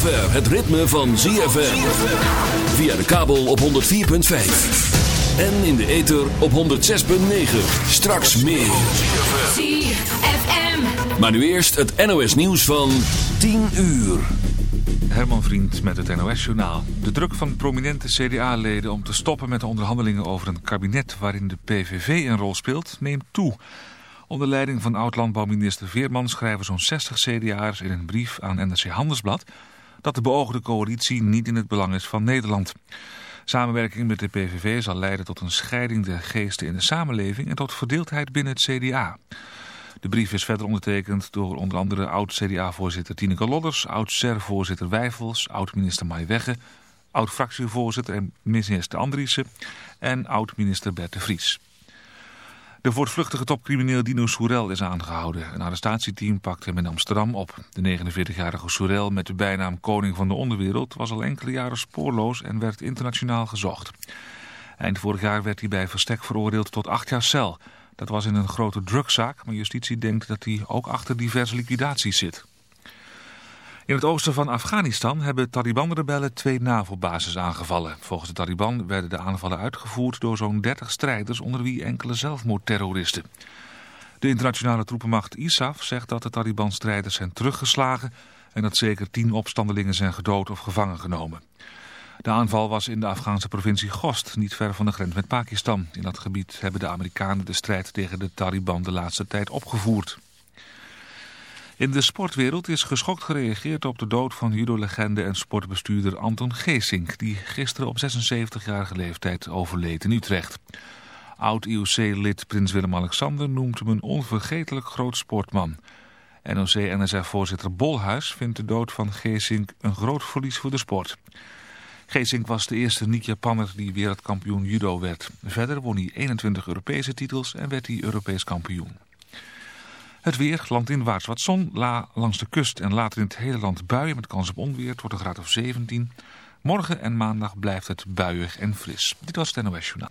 zover het ritme van ZFM. Via de kabel op 104.5. En in de ether op 106.9. Straks meer. ZFM. Maar nu eerst het NOS nieuws van 10 uur. Herman Vriend met het NOS-journaal. De druk van prominente CDA-leden om te stoppen met de onderhandelingen over een kabinet waarin de PVV een rol speelt, neemt toe. Onder leiding van oud-landbouwminister Veerman schrijven zo'n 60 CDA'ers in een brief aan NRC Handelsblad dat de beoogde coalitie niet in het belang is van Nederland. Samenwerking met de PVV zal leiden tot een scheiding der geesten in de samenleving en tot verdeeldheid binnen het CDA. De brief is verder ondertekend door onder andere oud-CDA-voorzitter Tineke Lodders, oud-SER-voorzitter Wijfels, oud-minister Maaiwegge, oud-fractievoorzitter en minister Andriessen en oud-minister Bert de Vries. De voortvluchtige topcrimineel Dino Soerel is aangehouden. Een arrestatieteam pakte hem in Amsterdam op. De 49-jarige Soerel met de bijnaam Koning van de Onderwereld was al enkele jaren spoorloos en werd internationaal gezocht. Eind vorig jaar werd hij bij verstek veroordeeld tot acht jaar cel. Dat was in een grote drugzaak, maar justitie denkt dat hij ook achter diverse liquidaties zit. In het oosten van Afghanistan hebben Taliban-rebellen twee NAVO-bases aangevallen. Volgens de Taliban werden de aanvallen uitgevoerd door zo'n 30 strijders, onder wie enkele zelfmoordterroristen. De internationale troepenmacht ISAF zegt dat de Taliban-strijders zijn teruggeslagen en dat zeker tien opstandelingen zijn gedood of gevangen genomen. De aanval was in de Afghaanse provincie Gost, niet ver van de grens met Pakistan. In dat gebied hebben de Amerikanen de strijd tegen de Taliban de laatste tijd opgevoerd. In de sportwereld is geschokt gereageerd op de dood van judo-legende en sportbestuurder Anton Geesink, die gisteren op 76-jarige leeftijd overleed in Utrecht. Oud-IOC-lid Prins Willem-Alexander noemt hem een onvergetelijk groot sportman. NOC-NSF-voorzitter Bolhuis vindt de dood van Geesink een groot verlies voor de sport. Geesink was de eerste niet-Japanner die wereldkampioen judo werd. Verder won hij 21 Europese titels en werd hij Europees kampioen. Het weer, landinwaarts wat zon, la langs de kust en later in het hele land buien met kans op onweer. Wordt een graad of 17. Morgen en maandag blijft het buiig en fris. Dit was het NOS Journaal.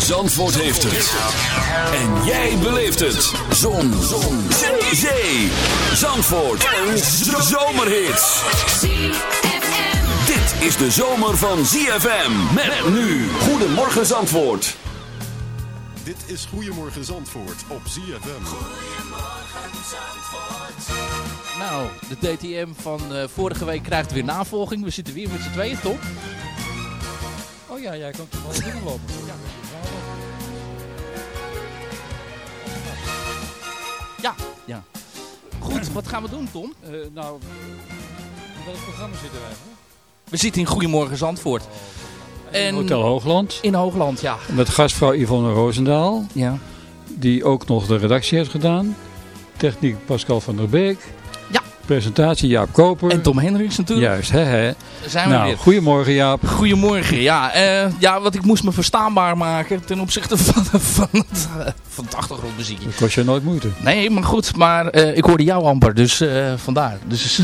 Zandvoort heeft het. En jij beleeft het. Zon. Zon. Zee. Zee. Zandvoort. Een zomerhit. Dit is de zomer van ZFM. Met nu. Goedemorgen Zandvoort. Dit is Goedemorgen Zandvoort op ZFM. Nou, de DTM van eh, vorige week krijgt weer navolging. We zitten weer met z'n tweeën, toch? Oh ja, jij komt toevallig binnenlopen. Ja, Ja, ja. Goed, wat gaan we doen, Tom? Eh, nou, in welk programma zitten wij? hè? We zitten in Goedemorgen Zandvoort. En Hotel Hoogland. in Hoogland, ja. Met gastvrouw Yvonne Roosendaal. Ja. Die ook nog de redactie heeft gedaan. Techniek Pascal van der Beek. Presentatie, Jaap Koper. En Tom Hendricks natuurlijk. Juist, hè hè. Zijn we nou, weer. goedemorgen Jaap. Goedemorgen. Ja, eh, ja, wat ik moest me verstaanbaar maken ten opzichte van, van, het, van het achtergrondmuziekje. Dat kost je nooit moeite. Nee, maar goed. Maar eh, ik hoorde jou amper, dus eh, vandaar. Dus,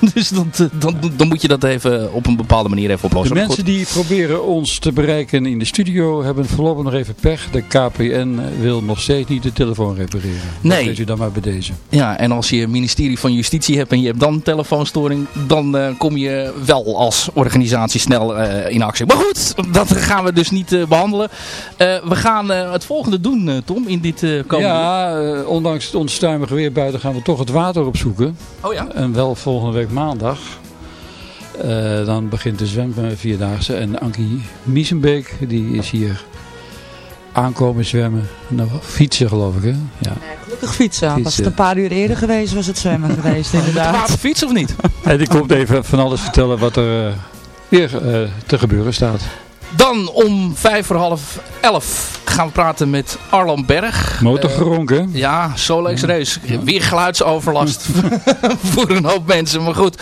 dus dat, eh, dan, dan moet je dat even op een bepaalde manier even De oplossen. Maar mensen die proberen ons te bereiken in de studio hebben voorlopig nog even pech. De KPN wil nog steeds niet de telefoon repareren. Nee. Dat weet u dan maar bij deze. Ja, en als je een ministerie van Justitie hebt en je hebt dan telefoonstoring, dan eh, kom je wel als organisatie snel eh, in actie. Maar goed, dat gaan we dus niet eh, behandelen. Eh, we gaan eh, het volgende doen, eh, Tom, in dit eh komende Ja, eh, ondanks het onstuimige weer buiten gaan we toch het water opzoeken. Oh ja? En wel volgende week maandag. Eh, dan begint de zwemvierdaagse. En Ankie Miesenbeek, die is hier aankomen zwemmen. Nou, fietsen geloof ik hè? Ja. Gelukkig fietsen. Was het een paar uur eerder geweest, was het zwemmen geweest Met inderdaad. waterfiets of niet? En die komt even van alles vertellen wat er eh, weer eh, te gebeuren staat. Dan om vijf voor half elf gaan we praten met Arlan Berg. Motorgeronk hè? Ja, Solex Race. Weer geluidsoverlast voor een hoop mensen. Maar goed, ik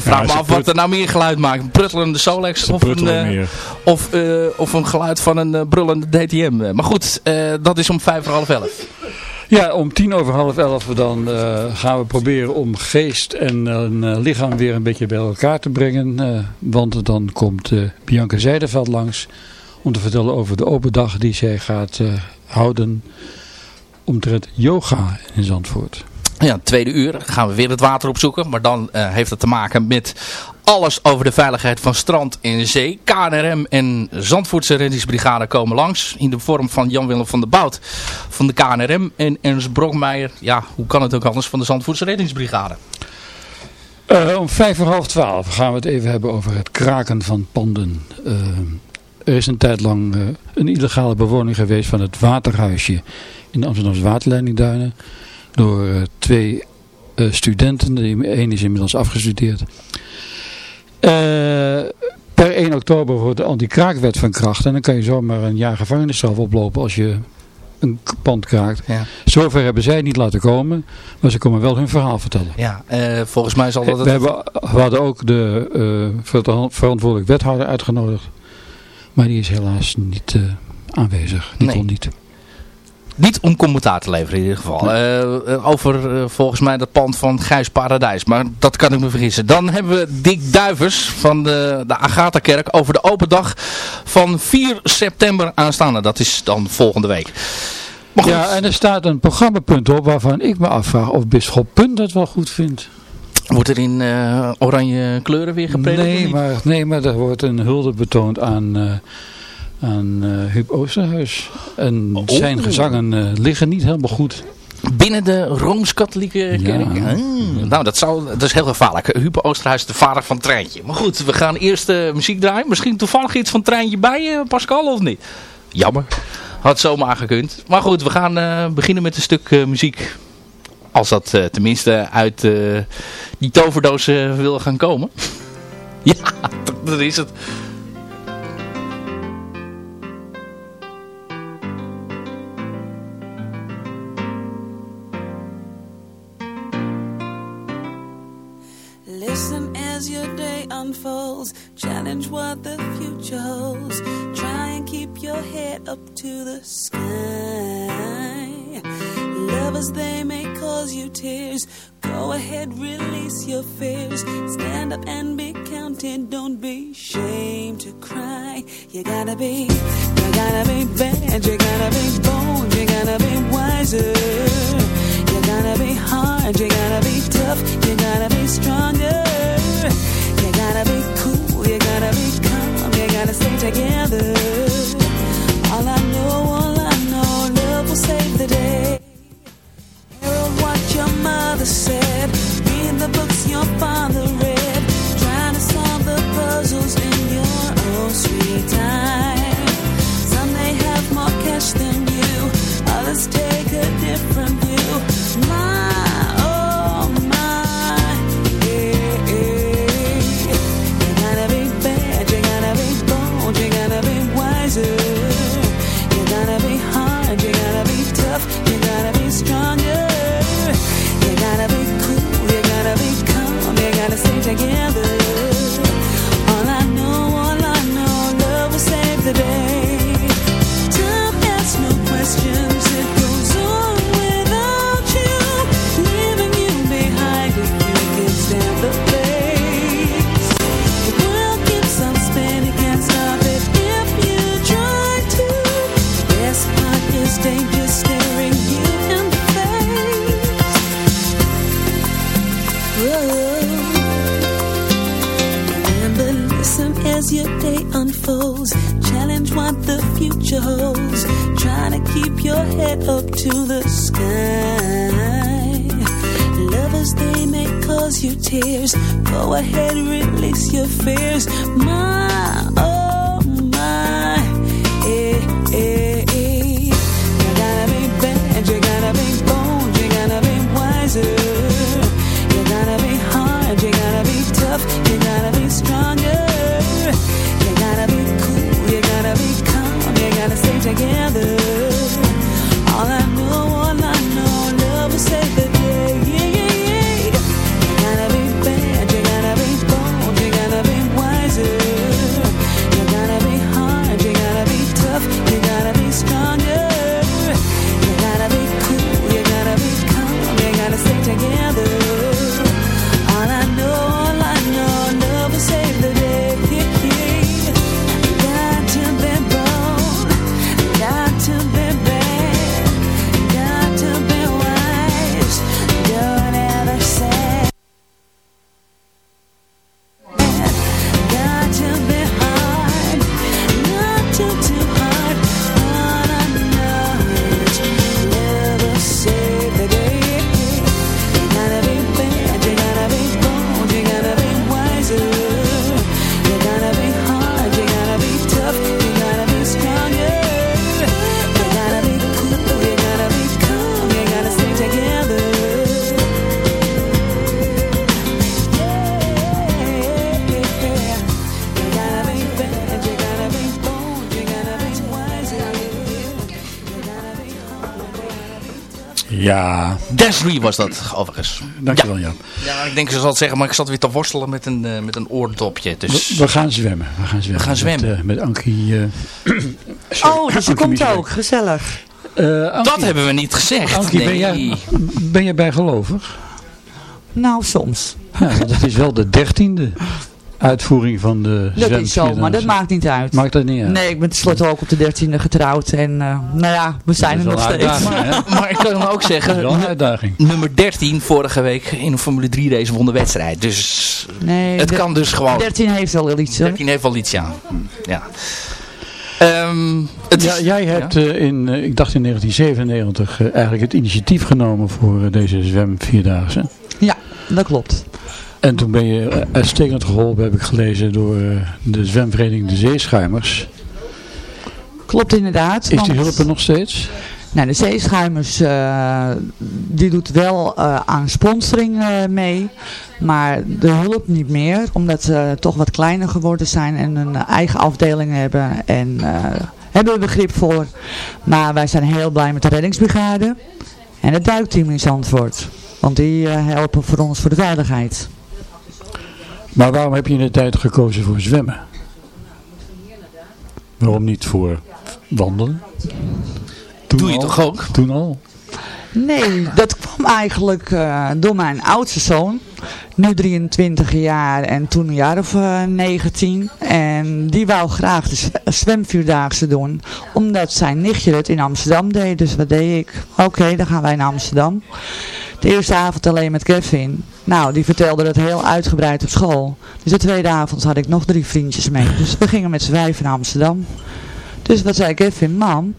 vraag Ja, me af wat er nou meer geluid maakt. Een pruttelende Solex of een, eh, of, eh, of een geluid van een eh, brullende DTM. Eh, Maar goed, eh, dat is om vijf voor half elf. Ja, om tien over half elf dan eh, gaan we proberen om geest en eh, lichaam weer een beetje bij elkaar te brengen. eh, want dan komt eh, Bianca Zijdeveld langs om te vertellen over de open dag die zij gaat eh, houden omtrent yoga in Zandvoort. Ja, tweede uur gaan we weer het water opzoeken. Maar dan eh, heeft het te maken met alles over de veiligheid van strand en zee. KNRM en Zandvoortse reddingsbrigade komen langs. In de vorm van Jan-Willem van der Bout van de KNRM. En Ernst Brokmeijer, ja, hoe kan het ook anders, van de Zandvoortse reddingsbrigade. Eh, om vijf voor half twaalf gaan we het even hebben over het kraken van panden. Eh, er is een tijd lang eh, een illegale bewoning geweest van het waterhuisje in de Amsterdamse waterleidingduinen. Door eh, twee eh, studenten. De een is inmiddels afgestudeerd. Per 1 oktober wordt de anti-kraakwet van kracht. En dan kan je zomaar een jaar gevangenisstraf oplopen als je een pand kraakt. Ja. Zover hebben zij niet laten komen. Maar ze komen wel hun verhaal vertellen. Ja, eh, volgens mij zal dat... We, hebben, we hadden ook de ver- verantwoordelijk wethouder uitgenodigd. Maar die is helaas niet eh, aanwezig. Die Nee. kon niet. Niet om commentaar te leveren in ieder geval. Eh, eh, over volgens mij dat pand van Gijs Paradijs. Maar dat kan ik me vergissen. Dan hebben we Dick Duivers van de, de Agatha-kerk over de open dag van 4 september aanstaande. Dat is dan volgende week. Ja, en er staat een programmapunt op waarvan ik me afvraag of Bisschop Punt dat wel goed vindt. Wordt er in eh, oranje kleuren weer gepredikt? Nee maar, nee, maar er wordt een hulde betoond aan, eh aan eh Huub Oosterhuis. En Oh. zijn gezangen eh, liggen niet helemaal goed. Binnen de Rooms-Katholieke kerk? Ja. Ah, nou, dat, zou, dat is heel gevaarlijk. Huub Oosterhuis, de vader van Treintje. Maar goed, we gaan eerst muziek draaien. Misschien toevallig iets van Treintje bij, Pascal, of niet? Jammer. Had zomaar gekund. Maar goed, we gaan beginnen met een stuk muziek. Als dat eh, tenminste uit eh, die toverdoos wil gaan komen. ja, dat is het. Listen as your day unfolds. Challenge what the future holds. Try and keep your head up to the sky. Lovers, they may cause you tears. Go ahead, release your fears. Stand up and be counted. Don't be ashamed to cry. You gotta be, you gotta be bad. You gotta be bold. You gotta be wiser. You gotta be hard, you gotta be tough, you gotta be stronger. You gotta be cool, you gotta be calm, you gotta stay together. All I know, all I know, your mother said, Ja, Desiree was dat, overigens. dankjewel Jan. Ja, ik denk ze zal het zeggen, maar ik zat weer te worstelen met een, eh, met een oordopje. Dus We, we gaan zwemmen. We gaan zwemmen. gaan zwemmen. Met, eh, met Ankie. eh, Oh, dus je komt ook. Gezellig. Eh, Ankie, dat hebben we niet gezegd. Ankie, nee. ben, jij, ben jij bijgelovig? Nou, soms. Ja, het is wel de dertiende uitvoering van de Dat is zo, maar dat maakt niet uit. Maakt dat niet uit? Nee, ik ben tenslotte ook op de dertiende getrouwd. En eh, nou ja, we zijn er nog steeds. Maar ik kan hem ook Dat is zeggen, wel een uitdaging. nummer 13 vorige week in een Formule 3 race won de wedstrijd. Dus Nee, het kan dus gewoon. 13 heeft wel iets. hoor. 13 heeft wel iets, ja. ja. Ehm, het Ja, is- jij hebt ja. eh, in, eh, ik dacht in 1997, eh, eigenlijk het initiatief genomen voor deze zwemvierdaagse. Ja, dat klopt. En toen ben je uitstekend geholpen, heb ik gelezen, door eh, de zwemvereniging De Zeeschuimers. Klopt inderdaad. Is die hulp er nog steeds? Nou, de Zeeschuimers, eh, die doet wel eh, aan sponsoring mee. Maar de hulp niet meer. Omdat ze toch wat kleiner geworden zijn en een eigen afdeling hebben. En hebben we begrip voor. Maar wij zijn heel blij met de reddingsbrigade. En het duikteam in Zandvoort. Want die helpen voor ons voor de veiligheid. Maar waarom heb je in de tijd gekozen voor zwemmen? Waarom niet voor wandelen? Toen Doe je al? toch ook? Toen al? Nee, dat kwam eigenlijk eh, door mijn oudste zoon. Nu 23 jaar en toen een jaar of eh, 19. En die wou graag de zw- zwemvierdaagse doen. Omdat zijn nichtje het in Amsterdam deed. Dus wat deed ik? Oké, dan gaan wij naar Amsterdam. De eerste avond alleen met Kevin. Nou, die vertelde het heel uitgebreid op school. Dus de tweede avond had ik nog drie vriendjes mee. Dus we gingen met z'n vijf naar Amsterdam. Dus wat zei Kevin? Mam,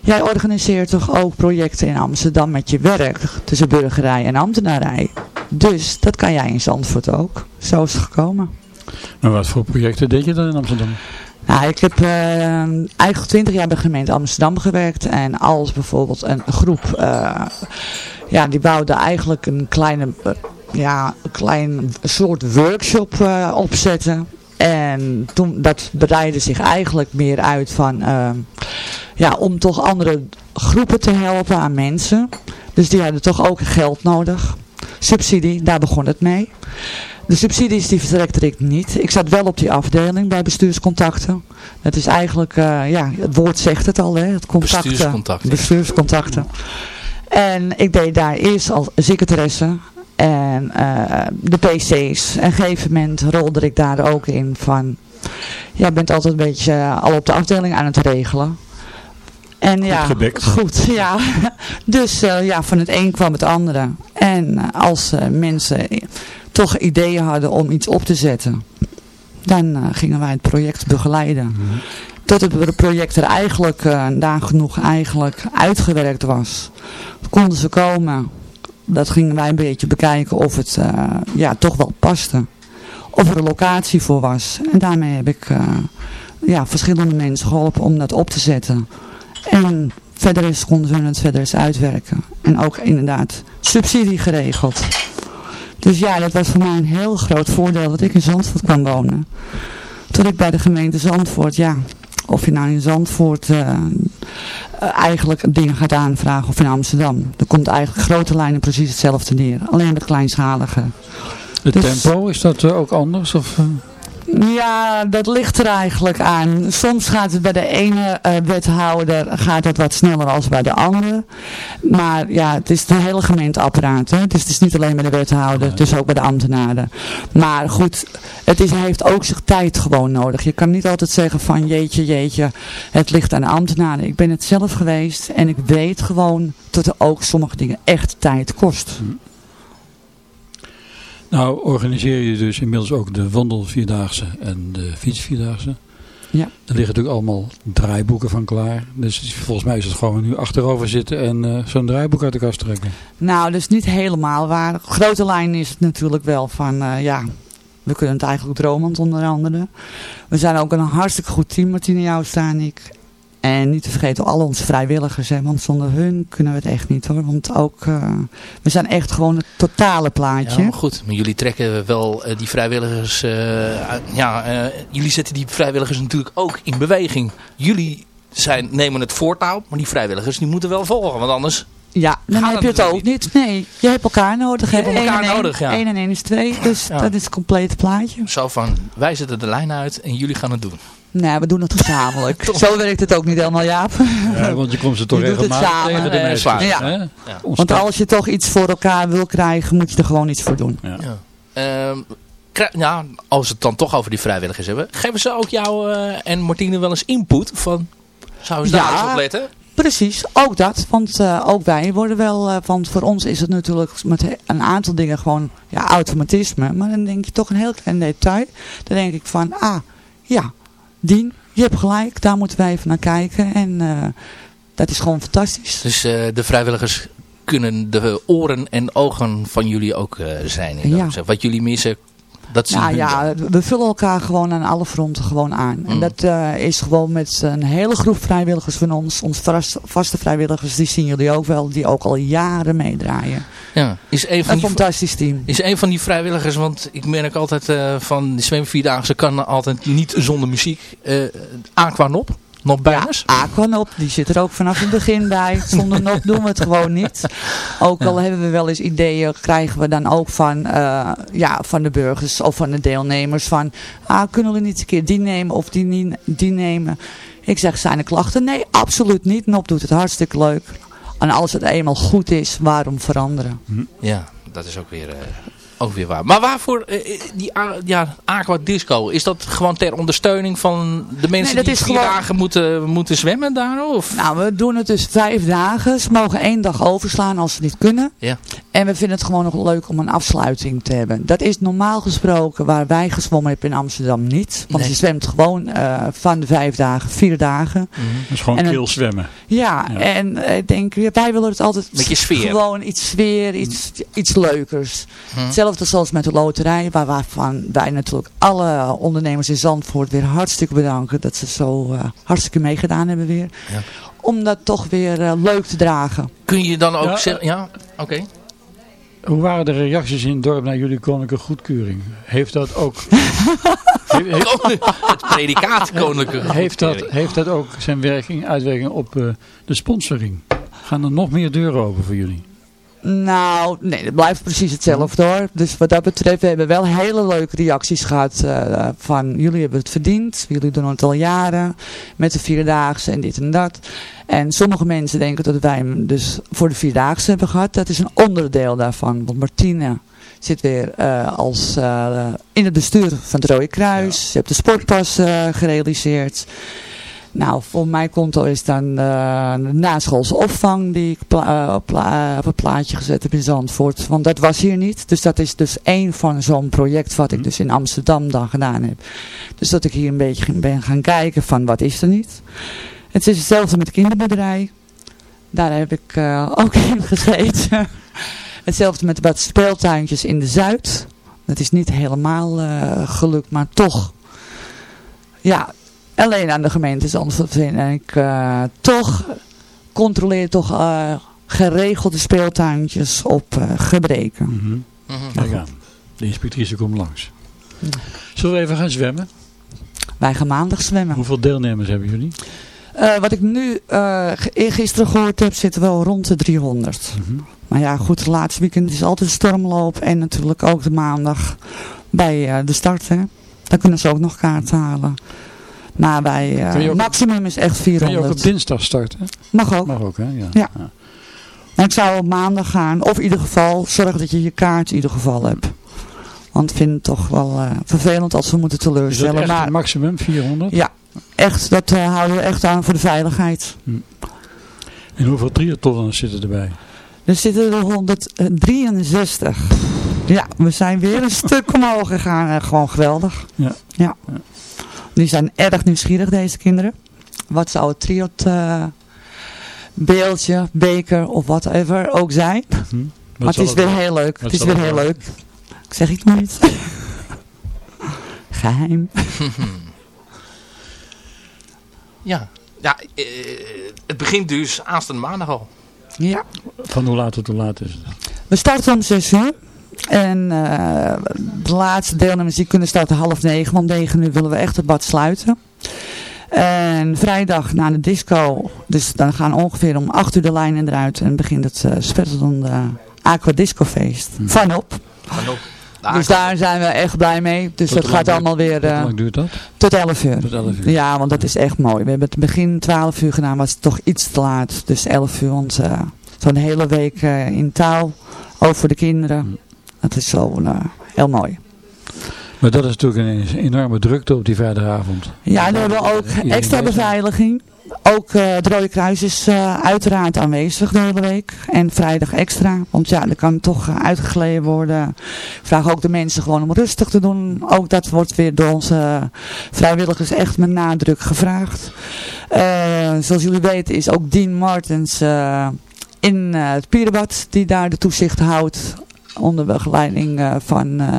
Jij organiseert toch ook projecten in Amsterdam met je werk tussen burgerij en ambtenarij. Dus dat kan jij in Zandvoort ook. Zo is het gekomen. Maar wat voor projecten deed je dan in Amsterdam? Nou, ik heb eh, eigenlijk 20 jaar bij de gemeente Amsterdam gewerkt. En als bijvoorbeeld een groep, eh, ja, die bouwde eigenlijk een kleine, eh, ja, een klein soort workshop eh, opzetten. En toen, dat breidde zich eigenlijk meer uit van, eh, ja, om toch andere groepen te helpen aan mensen. Dus die hadden toch ook geld nodig. Subsidie, daar begon het mee. De subsidies die vertrekte ik niet. Ik zat wel op die afdeling bij bestuurscontacten. Dat is eigenlijk, eh, ja, het woord zegt het al, hè. Het contacten, Bestuurscontacten. Bestuurscontacten. En ik deed daar eerst als secretaresse en eh, de pc's. En op een gegeven moment rolde ik daar ook in van... Ja, je bent altijd een beetje eh, al op de afdeling aan het regelen. En ja, goed, ja. Dus eh, ja, van het een kwam het andere. En als mensen toch ideeën hadden om iets op te zetten, dan gingen wij het project begeleiden. Tot het project er eigenlijk nagenoeg eigenlijk uitgewerkt was. Konden ze komen. Dat gingen wij een beetje bekijken of het uh, ja, toch wel paste. Of er een locatie voor was. En daarmee heb ik uh, ja, verschillende mensen geholpen om dat op te zetten. En verder is, konden we het verder eens uitwerken. En ook inderdaad subsidie geregeld. Dus ja, dat was voor mij een heel groot voordeel dat ik in Zandvoort kwam wonen. Toen ik bij de gemeente Zandvoort, ja, of je nou in Zandvoort uh, uh, eigenlijk dingen gaat aanvragen of in Amsterdam. Er komt eigenlijk grote lijnen precies hetzelfde neer. Alleen met kleinschalige. Het dus, tempo, is dat uh, ook anders? Of, ja, dat ligt er eigenlijk aan. Soms gaat het bij de ene uh, wethouder gaat het wat sneller als bij de andere. Maar ja, het is een hele gemeenteapparaat. Hè? Dus het is niet alleen bij de wethouder, het is ook bij de ambtenaren. Maar goed, het is, heeft ook zich tijd gewoon nodig. Je kan niet altijd zeggen van jeetje, jeetje, het ligt aan de ambtenaren. Ik ben het zelf geweest en ik weet gewoon dat er ook sommige dingen echt tijd kost. Nou, organiseer je dus inmiddels ook de wandelvierdaagse en de fietsvierdaagse. Ja. Er liggen natuurlijk allemaal draaiboeken van klaar. Dus volgens mij is het gewoon nu achterover zitten en uh, zo'n draaiboek uit de kast trekken. Nou, dat is niet helemaal waar. Grote lijn is het natuurlijk wel van, uh, ja, we kunnen het eigenlijk dromen onder andere. We zijn ook een hartstikke goed team, Martine Jouwstra en ik. En niet te vergeten al onze vrijwilligers, hè, want zonder hun kunnen we het echt niet hoor. Want ook, uh, we zijn echt gewoon het totale plaatje. Ja, maar goed, maar jullie trekken wel uh, die vrijwilligers, uh, ja, jullie zetten die vrijwilligers natuurlijk ook in beweging. Jullie zijn, nemen het voortouw, maar die vrijwilligers die moeten wel volgen, want anders... Ja, dan heb je het ook niet. Nee, je hebt elkaar nodig. Je hebt elkaar één nodig, ja. 1 en 1 is 2, dus ja. dat is het complete plaatje. Zo van, wij zetten de lijn uit en jullie gaan het doen. Nee, we doen het gezamenlijk. Zo werkt het ook niet helemaal, Jaap. Ja, want je komt ze toch je regelmatig samen. tegen de meisjes. Ja. Ja. Ja. Want als je toch iets voor elkaar wil krijgen, moet je er gewoon iets voor doen. Ja. Um, ja, als we het dan toch over die vrijwilligers hebben. Geven ze ook jou uh, en Martine wel eens input van... Zouden ze daar eens op letten? Precies, ook dat. Want uh, ook wij worden wel, uh, want voor ons is het natuurlijk met een aantal dingen gewoon ja, automatisme. Maar dan denk je toch een heel klein detail. Dan denk ik van, ah, ja, Dien, je hebt gelijk, daar moeten wij even naar kijken. En uh, dat is gewoon fantastisch. Dus uh, de vrijwilligers kunnen de oren en ogen van jullie ook uh, zijn. Ja. Wat jullie missen, dat zien nou, ja, we vullen elkaar gewoon aan alle fronten gewoon aan. Mm. En dat uh, is gewoon met een hele groep vrijwilligers van ons. Onze vaste vrijwilligers, die zien jullie ook wel. Die ook al jaren meedraaien. Ja, is een, van een fantastisch team. Is een van die vrijwilligers, want ik merk altijd uh, van de zwemvierdaagse kan altijd niet zonder muziek. Uh, Aquanop. Nop Bijners? Ja, Aquanop, die zit er ook vanaf het begin bij. Zonder Nop doen we het gewoon niet. Ook al ja. hebben we wel eens ideeën, krijgen we dan ook van, uh, ja, van de burgers of van de deelnemers van, ah, kunnen we niet een keer die nemen of die, die nemen? Ik zeg, zijn er klachten? Nee, absoluut niet. Nop doet het hartstikke leuk. En als het eenmaal goed is, waarom veranderen? Ja, dat is ook weer... Uh ook weer waar. Maar waarvoor uh, die ja, Aqua Disco? Is dat gewoon ter ondersteuning van de mensen nee, die vier gewoon... dagen moeten, moeten zwemmen daar? Of? Nou, we doen het dus vijf dagen. Ze mogen één dag overslaan als ze niet kunnen. Ja. En we vinden het gewoon nog leuk om een afsluiting te hebben. Dat is normaal gesproken waar wij gezwommen hebben in Amsterdam niet. Want nee. je zwemt gewoon uh, van de vijf dagen, vier dagen. Mm -hmm. Dus gewoon kil zwemmen. Ja, ja, en ik denk, wij willen het altijd Beetje sfeer. gewoon iets sfeer, iets, iets leukers. Hm. Hetzelfde zoals met de loterij, waar waarvan wij natuurlijk alle ondernemers in Zandvoort weer hartstikke bedanken. Dat ze zo uh, hartstikke meegedaan hebben weer. Ja. Om dat toch weer uh, leuk te dragen. Kun je dan ook ja, zeggen, ja, oké. Okay. Hoe waren de reacties in het dorp naar jullie koninklijke goedkeuring? Heeft dat ook... heeft, het predicaat koninklijke heeft dat, heeft dat ook zijn werking, uitwerking op uh, de sponsoring? Gaan er nog meer deuren open voor jullie? Nou, nee, het blijft precies hetzelfde hoor. Dus wat dat betreft, we hebben wel hele leuke reacties gehad uh, van jullie hebben het verdiend. Jullie doen het al jaren met de Vierdaagse en dit en dat. En sommige mensen denken dat wij hem dus voor de Vierdaagse hebben gehad. Dat is een onderdeel daarvan. Want Martine zit weer uh, als, uh, in het bestuur van het Rode Kruis. Ja. Ze heeft de sportpas gerealiseerd. Nou, voor mij konto is dan uh, naschoolse opvang die ik uh, op, uh, op, een plaatje gezet heb in Zandvoort. Want dat was hier niet. Dus dat is dus één van zo'n project wat ik dus in Amsterdam dan gedaan heb. Dus dat ik hier een beetje ben gaan kijken van wat is er niet. Het is hetzelfde met de kinderboerderij. Daar heb ik ook in gezeten. hetzelfde met wat speeltuintjes in de Zuid. Dat is niet helemaal gelukt, maar toch... Ja, alleen aan de gemeente Zandvoort En ik uh, toch controleer toch uh, geregelde speeltuintjes op uh, gebreken. Mm -hmm. Mm -hmm. Ja, de inspectrice komt langs. Zullen we even gaan zwemmen? Wij gaan maandag zwemmen. Hoeveel deelnemers hebben jullie? wat ik nu gisteren gehoord heb, zitten wel rond de 300. Mm -hmm. Maar ja, goed, het laatste weekend is altijd stormloop. En natuurlijk ook de maandag bij de start. Hè. Daar kunnen ze ook nog kaarten halen. Maar bij uh, maximum is echt 400. Kun je ook op dinsdag starten? Mag ook. Mag ook, hè? Ja. ja. En ik zou op maandag gaan. Of in ieder geval zorg dat je je kaart in ieder geval hebt. Want ik vind het toch wel uh, vervelend als we moeten teleurstellen. Is dat echt maar, maximum 400? Ja, echt. Dat uh, houden we echt aan voor de veiligheid. Hm. En hoeveel triathlons zitten erbij? Er zitten er 163. Ja, we zijn weer een stuk omhoog gegaan. gewoon geweldig. Ja. ja. Die zijn erg nieuwsgierig, deze kinderen. Wat zou het triot uh, beeldje, beker of whatever ook zijn. Hm. Maar het is weer heel leuk. Het is weer heel leuk. Ik zeg het niet. Geheim. ja, ja uh, het begint dus aanstaande maandag al. Ja. Van hoe laat tot hoe laat is het? We starten om 6 uur. En uh, de laatste deelnemers die kunnen starten half negen. Want negen uur willen we echt het bad sluiten. En vrijdag na de disco. Dus dan gaan ongeveer om acht uur de lijnen eruit. En begint het uh, spetterende Aqua Disco feest. Hm. Vanop. Vanop. Dus daar zijn we echt blij mee. Dus tot dat gaat allemaal weer... Uh, hoe lang duurt dat? Tot 11 uur. Tot 11 uur. Ja, want dat is echt mooi. We hebben het begin 12 uur gedaan, was het toch iets te laat. Dus 11 uur, want uh, zo'n hele week uh, in taal. Ook voor de kinderen. Hm. Dat is zo uh, heel mooi. Maar dat is natuurlijk een enorme drukte op die vrijdagavond. Ja, en we hebben ook extra beveiliging. Ook uh, het Rode Kruis is uh, uiteraard aanwezig de hele week. En vrijdag extra. Want ja, er kan toch uh, uitgegleden worden. Ik vraag ook de mensen gewoon om rustig te doen. Ook dat wordt weer door onze vrijwilligers echt met nadruk gevraagd. zoals jullie weten is ook Dean Martens in het Pierenbad die daar de toezicht houdt onder begeleiding uh, van uh,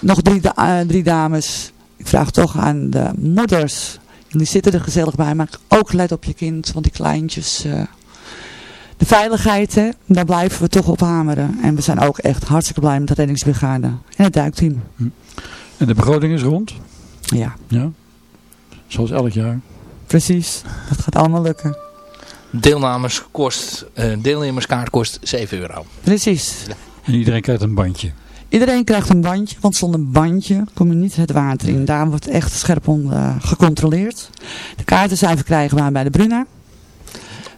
nog drie, da drie, dames. Ik vraag toch aan de moeders. Jullie zitten er gezellig bij, maar ook let op je kind, want die kleintjes... Uh, de veiligheid, hè, daar blijven we toch op hameren. En we zijn ook echt hartstikke blij met de reddingsbrigade en het duikteam. Hm. En de begroting is rond? Ja. Ja, zoals elk jaar. Precies, dat gaat allemaal lukken. Kost, deelnemerskaart kost 7 euro. Precies. Ja. En iedereen krijgt een bandje. Iedereen krijgt een bandje, want zonder bandje kom je niet het water in. Daar wordt echt scherp onder uh, gecontroleerd. De kaarten zijn verkrijgbaar bij de Bruna.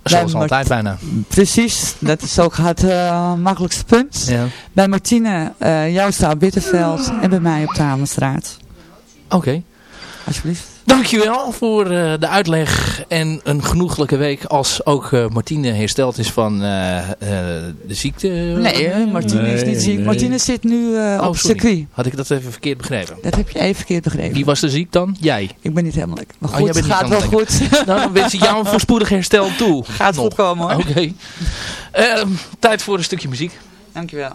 Zoals altijd bijna. Precies, dat is ook het uh, makkelijkste punt. Ja. Bij Martine, uh, Jouwsta op Bitterveld en bij mij op de Hamerstraat. Oké. Okay. Alsjeblieft. Dankjewel voor uh, de uitleg en een genoeglijke week als ook uh, Martine hersteld is van uh, de ziekte. Nee, Martine nee, is niet ziek. Nee. Martine zit nu oh, op sorry. circuit. Had ik dat even verkeerd begrepen? Dat heb je even verkeerd begrepen. Wie was er ziek dan? Jij? Ik ben niet helemaal lekker. Maar oh, goed, het gaat wel goed. nou, dan wens ik jou een voorspoedig herstel toe. Gaat goed komen hoor. Oké. Okay. Ehm, tijd voor een stukje muziek. Dankjewel.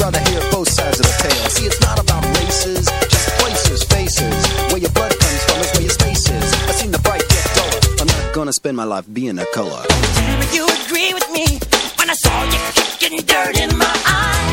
Rather hear both sides of the tale. See, it's not about races, just places, faces. Where your blood comes from is where your space is. I've seen the bright get duller. I'm not gonna spend my life being a color. Would you agree with me when I saw you kicking dirt in my eye?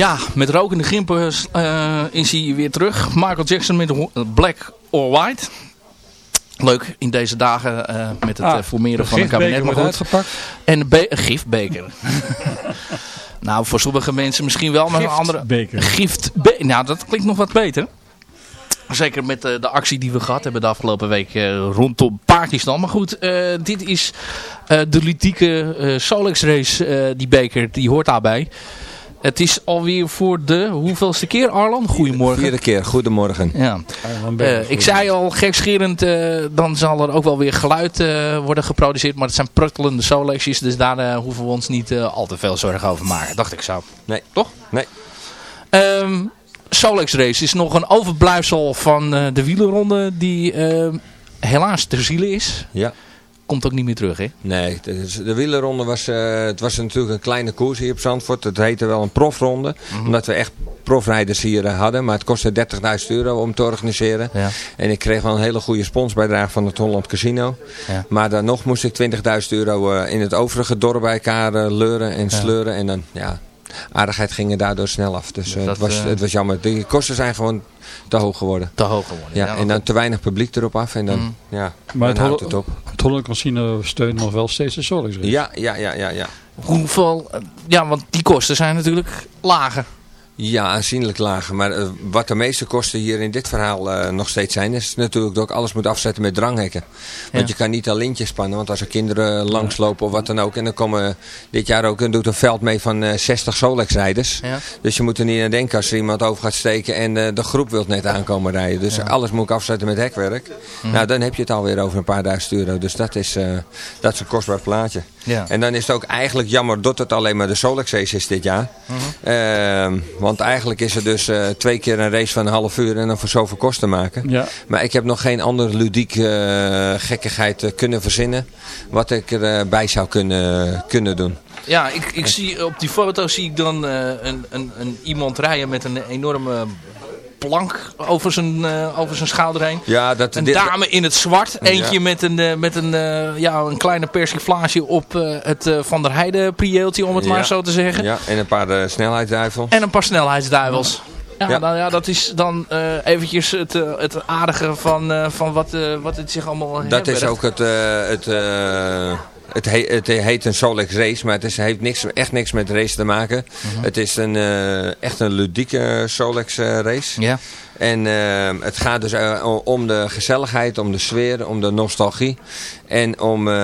Ja, met rokende gimpen eh, is hij weer terug. Michael Jackson met Black or White. Leuk in deze dagen eh, met het Ah, eh, formeren de van een kabinet. Maar goed. En de gifbeker. nou, voor sommige mensen misschien wel, maar een andere... Giftbeker. Giftbe nou, dat klinkt nog wat beter. Zeker met eh, de actie die we gehad hebben de afgelopen week eh, rondom Pakistan. Maar goed, eh, dit is eh, de ludieke eh, Solex race, die beker, die hoort daarbij. Het is alweer voor de hoeveelste keer, Arlan? Goedemorgen. Vierde keer, goedemorgen. Ja. Eh, ik zei al, gekscherend, eh dan zal er ook wel weer geluid eh, worden geproduceerd. Maar het zijn pruttelende Solexjes, dus daar eh, hoeven we ons niet eh, al te veel zorgen over maken. Dacht ik zo. Nee. Toch? Nee. Ehm, Solex Race is nog een overblijfsel van eh, de wielerronde die eh, helaas ter ziele is. Ja. Komt ook niet meer terug, hè? Nee, de, de wielerronde was, eh, het was natuurlijk een kleine koers hier op Zandvoort. Het heette wel een profronde, Mhm. omdat we echt profrijders hier eh, hadden. Maar het kostte 30.000 euro om te organiseren. Ja. En ik kreeg wel een hele goede sponsbijdrage van het Holland Casino. Ja. Maar dan nog moest ik 20.000 euro eh, in het overige dorp bij elkaar leuren en sleuren. En dan, ja, aardigheid ging er daardoor snel af. Dus eh, Dat, het, was, eh, het was jammer. De kosten zijn gewoon te hoog geworden. Te hoog geworden. Ja, ja, en dan te weinig publiek erop af. En dan, Mm. ja, Maar het, houdt het op. het Holland Casino steunt nog wel steeds de race. Ja, ja, ja, ja, ja. Hoeveel, eh, ja, want die kosten zijn natuurlijk lager. Ja, aanzienlijk lager. Maar eh, wat de meeste kosten hier in dit verhaal eh, nog steeds zijn, is natuurlijk dat ik alles moet afzetten met dranghekken. Want Ja. je kan niet al lintjes spannen, want als er kinderen langslopen of wat dan ook. En dan komen dit jaar ook, en doet een veld mee van eh 60 Solex-rijders. Ja. Dus je moet er niet aan denken als er iemand over gaat steken en eh, de groep wilt net aankomen rijden. Dus alles moet ik afzetten met hekwerk. Mhm. Nou, dan heb je het alweer over een paar duizend euro. Dus dat is, eh, dat is een kostbaar plaatje. En dan is het ook eigenlijk jammer dat het alleen maar de Solex race is dit jaar. Mhm. Want eigenlijk is er dus eh, twee keer een race van een half uur en dan voor zoveel kosten maken. Ja. Maar ik heb nog geen andere ludieke eh, gekkigheid eh, kunnen verzinnen wat ik erbij bij zou kunnen, kunnen doen. Ja, ik, ik zie op die foto zie ik dan eh, een, een, een iemand rijden met een enorme plank over zijn, eh, over zijn schouder heen. Ja, dat, Een dit- dame in het zwart. Eentje Ja. met een, eh, met een, eh, ja, een kleine persiflage op het Van der Heijden prieeltje, om het Ja. maar zo te zeggen. Ja, en een paar uh, snelheidsduivel. En een paar snelheidsduivels. Ja, Ja. Nou, ja, dat is dan eventjes het, het aardige van, van wat, wat het zich allemaal Dat is ook het... het het, he- het heet een Solex race, maar het is, heeft niks, echt niks met race te maken. Mhm. Het is een, eh, echt een ludieke Solex eh, race. Ja. En eh, het gaat dus om de gezelligheid, om de sfeer, om de nostalgie. En om eh,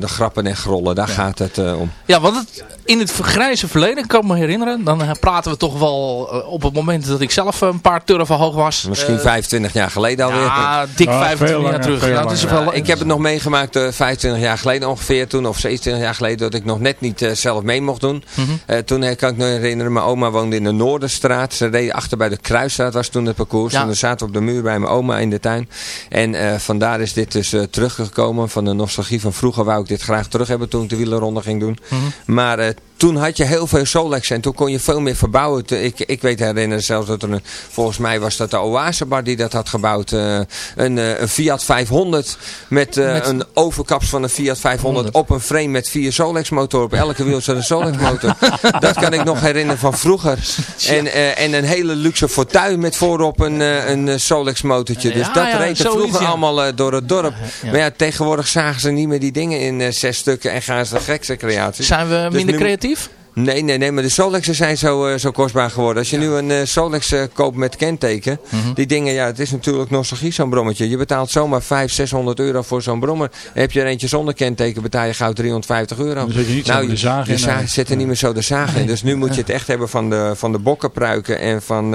de grappen en grollen, daar gaat het eh, om. Ja, want het, in het grijze verleden, kan ik me herinneren, dan eh, praten we toch wel op het moment dat ik zelf een paar turven hoog was. Misschien Eh, 25 jaar geleden alweer. Ja, dik 25 jaar terug. Ja, het is wel, Ja, ik heb het nog meegemaakt eh 25 jaar geleden ongeveer toen, of 27 jaar geleden, dat ik nog net niet eh, zelf mee mocht doen. Mhm. Eh, toen kan ik me herinneren, mijn oma woonde in de Noorderstraat. Ze reed achter bij de Kruisstraat, was toen het parcours. Ja. En dan zaten we op de muur bij mijn oma in de tuin. En eh, vandaar is dit dus eh, teruggekomen van de nostalgie van vroeger. Wou ik dit graag terug hebben toen ik de wielerronde ging doen. Mhm. Maar eh, toen had je heel veel Solex en toen kon je veel meer verbouwen. Ik, ik weet herinneren zelfs dat er een, volgens mij was dat de Oasebar die dat had gebouwd. eh, een, eh, een Fiat 500 met, eh, Met- een overkaps van een Fiat 500 op een frame met vier Solex motoren. Op elke wiel zat een Solex motor. dat kan ik nog herinneren van vroeger. En, en een hele luxe fortuin met voorop een, een Solex motortje. Dus Ja, dat ja, reed er vroeger ja. allemaal door het dorp. Maar ja, tegenwoordig zagen ze niet meer die dingen in zes stukken en gaan ze de gekste creaties. Zijn we Dus minder nu- creatief? Nee, nee, nee, maar de Solexen zijn zo, eh, zo kostbaar geworden. Als je nu een eh, Solex eh, koopt met kenteken, Mhm. die dingen, ja, het is natuurlijk nostalgie zo'n brommetje. Je betaalt zomaar 500, 600 euro voor zo'n brommer. Heb je er eentje zonder kenteken, betaal je gauw 350 euro. Zit je niet zo met de zaag je in, er niet meer zo de zaag in. Dus nu moet je het echt hebben van de, van de bokkenpruiken en van,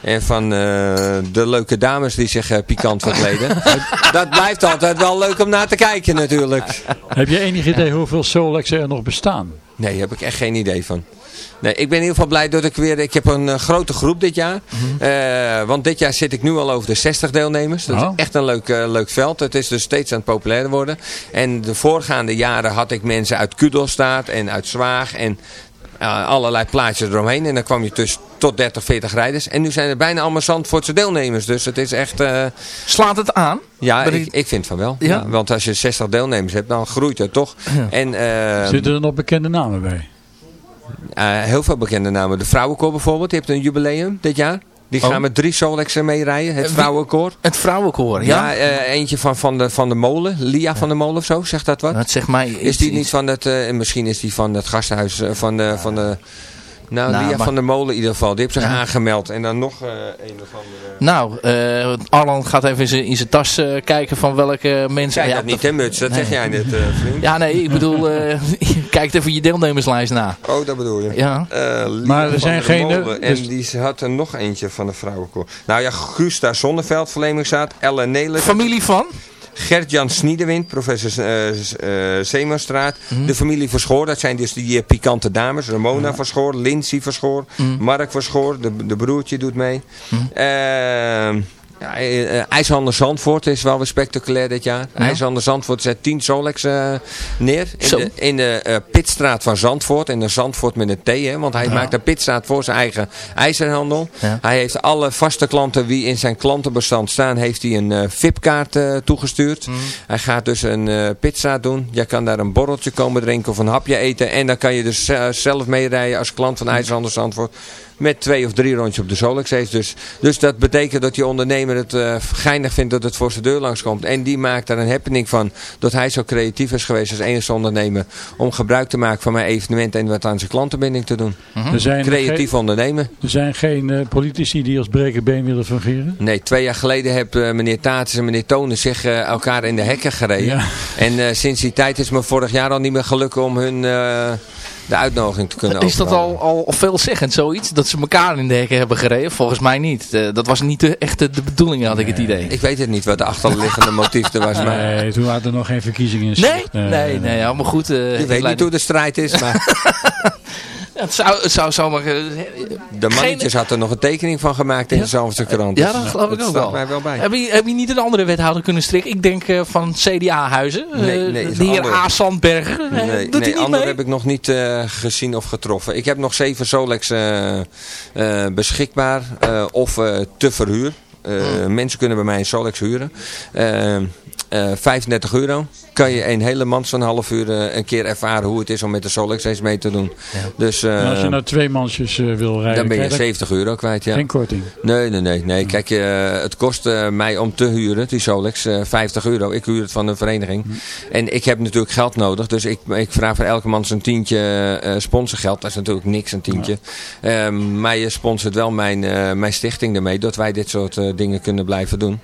en van de leuke dames die zich pikant verkleden. Dat blijft altijd wel leuk om naar te kijken natuurlijk. Heb je enig idee hoeveel Solexen er nog bestaan? Nee, daar heb ik echt geen idee van. Nee, ik ben in ieder geval blij dat ik weer... Ik heb een eh, grote groep dit jaar. Eh, want dit jaar zit ik nu al over de 60 deelnemers. Dat Oh. is echt een leuk, eh, leuk veld. Het is dus steeds aan het populairder worden. En de voorgaande jaren had ik mensen uit Kudelstaat en uit Zwaag. En eh, allerlei plaatjes eromheen. En dan kwam je tussen tot 30, 40 rijders. En nu zijn er bijna allemaal Zandvoortse deelnemers. Dus het is echt... eh, Slaat het aan? ja, ik, ik- vind van wel. Ja? Ja, want als je 60 deelnemers hebt, dan groeit het toch. En, eh, Zitten er nog bekende namen bij? eh, heel veel bekende namen. De Vrouwenkoor bijvoorbeeld, die heeft een jubileum dit jaar. Die Oh. gaan met drie Solexen meerijden. Het Vrouwenkoor. Het vrouwenkoor, ja? Ja, eh, eentje van, van, de, van de molen. Lia van de molen of zo, zegt dat wat? Dat zegt mij Is die iets- niet van het, eh, misschien is die van het gasthuis, eh, van de, van de nou, Nou, Lia maar- van der Molen in ieder geval. Die heeft zich Ja. aangemeld. En dan nog eh, een of andere... Nou, eh Arlan gaat even in zijn- tas eh, kijken van welke mensen... Kijk ja, dat niet, hè Muts? Dat zeg jij net, eh, vriend. Ja, nee, ik bedoel, eh kijk even je deelnemerslijst na. Oh, dat bedoel je. Ja. Eh, Lia Maar er van zijn der geen, Molen. En dus- die had er nog eentje van de vrouwenkoor. Nou ja, Gusta Zonneveld, Verlemingszaad. Ellen Nelen. Familie van? Gert-Jan Sniedewind, professor. Mhm. De familie Verschoor, dat zijn dus die eh, pikante dames. Ramona Verschoor, Lindsay Verschoor, Mhm. Mark Verschoor, de, de broertje doet mee. Ehm, ja, eh, eh, IJshandel Zandvoort is wel weer spectaculair dit jaar. Ja. IJshandel Zandvoort zet 10 Solex eh, neer. In Zo. de, in de pitstraat van Zandvoort. En de Zandvoort met een T, hè, want hij maakt een pitstraat voor zijn eigen ijzerhandel. Ja. Hij heeft alle vaste klanten wie in zijn klantenbestand staan, heeft hij een eh, VIP-kaart toegestuurd. Mhm. Hij gaat dus een pitstraat doen. Je kan daar een borreltje komen drinken of een hapje eten. En dan kan je dus zelf meerijden als klant van IJshandel Zandvoort. Met twee of drie rondjes op de Solex heeft. Dus, dus dat betekent dat die ondernemer het eh, geinig vindt dat het voor zijn deur langskomt. En die maakt daar een happening van. Dat hij zo creatief is geweest als enige ondernemer. Om gebruik te maken van mijn evenement en wat aan zijn klantenbinding te doen. Er zijn Creatief geen, ondernemen. er zijn geen eh, politici die als brekerbeen willen fungeren? Nee, twee jaar geleden hebben eh, meneer Tatis en meneer Tonen zich eh, elkaar in de hekken gereden. Ja. En eh, sinds die tijd is me vorig jaar al niet meer gelukt om hun eh, de uitnodiging te kunnen Is dat al, al veelzeggend, zoiets? Dat ze elkaar in de hekken hebben gereden? Volgens mij niet. Eh, dat was niet de, echt de, de bedoeling, had ik het idee. Ik weet het niet wat de achterliggende motief er was. Maar Nee, toen waren er nog geen verkiezingen in Nee? zicht. Nee, nee, ja, maar goed. eh, je ik weet niet hoe de strijd is. Maar Het zou, het zou zomaar... eh, de mannetjes had er nog een tekening van gemaakt in de Zalmse krant. Ja, dat geloof ik ook wel. mij wel bij. Heb je, heb je niet een andere wethouder kunnen strikken? Ik denk eh, van CDA-huizen. Nee, nee, is de heer. A. Sandbergen. Eh, Nee, Doet nee niet ander mee? heb ik nog niet eh, gezien of getroffen. Ik heb nog zeven Solex eh, eh, beschikbaar eh, of eh, te verhuur. Eh, Hmm. Mensen kunnen bij mij een Solex huren. Eh, eh, 35 euro. Kan je een hele mans van een half uur eh, een keer ervaren hoe het is om met de Solex eens mee te doen. Dus eh, als je nou twee mansjes eh, wil rijden, dan ben je krijg 70 euro kwijt. Ja. geen korting. Nee, nee, nee. nee. Kijk, eh, het kost eh, mij om te huren, die Solex, eh 50 euro. Ik huur het van een vereniging. En ik heb natuurlijk geld nodig. Dus ik, ik vraag voor elke man zo'n tientje eh sponsorgeld. Dat is natuurlijk niks, een tientje. Ehm, maar je sponsort wel mijn, eh, mijn stichting ermee. Dat wij dit soort eh, dingen kunnen blijven doen.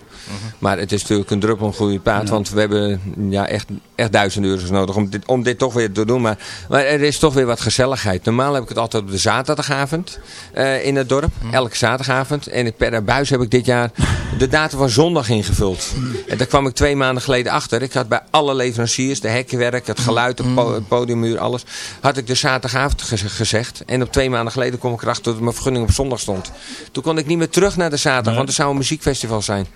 Maar het is natuurlijk een druppel een goede paard. Want we hebben ja, echt, echt duizend euro's nodig om dit, om dit toch weer te doen. Maar, maar er is toch weer wat gezelligheid. Normaal heb ik het altijd op de zaterdagavond eh, in het dorp. Elke zaterdagavond. En per buis heb ik dit jaar de datum van zondag ingevuld. En daar kwam ik twee maanden geleden achter. Ik had bij alle leveranciers, de hekkenwerk, het geluid, de po het podiummuur, alles. Had ik de zaterdagavond ge- gezegd. En op twee maanden geleden kwam ik erachter dat mijn vergunning op zondag stond. Toen kon ik niet meer terug naar de zaterdag. Want er zou een muziekfestival zijn.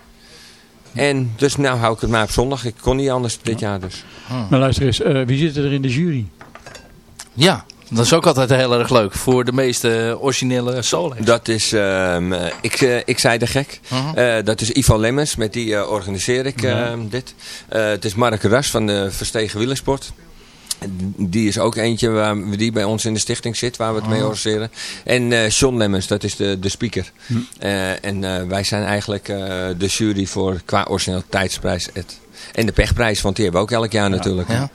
En dus nou hou ik het maar op zondag. Ik kon niet anders dit jaar dus. Maar luister eens, eh, wie zit er in de jury? Ja, Dat is ook altijd heel erg leuk voor de meeste originele Solex. Dat is, ehm, eh, ik, eh, ik zei de gek. Mhm. Eh, dat is Ivo Lemmens, met die eh, organiseer ik ehm, dit. Eh, het is Mark Ras van de Verstegen Wielersport. Die is ook eentje waar, die bij ons in de stichting zit, waar we het mee Oh. organiseren. En eh John Lemmens, dat is de, de speaker. Hm. Eh, en eh, wij zijn eigenlijk de jury voor qua originaliteitsprijs. Het, en de pechprijs, want die hebben we ook elk jaar natuurlijk. Ja.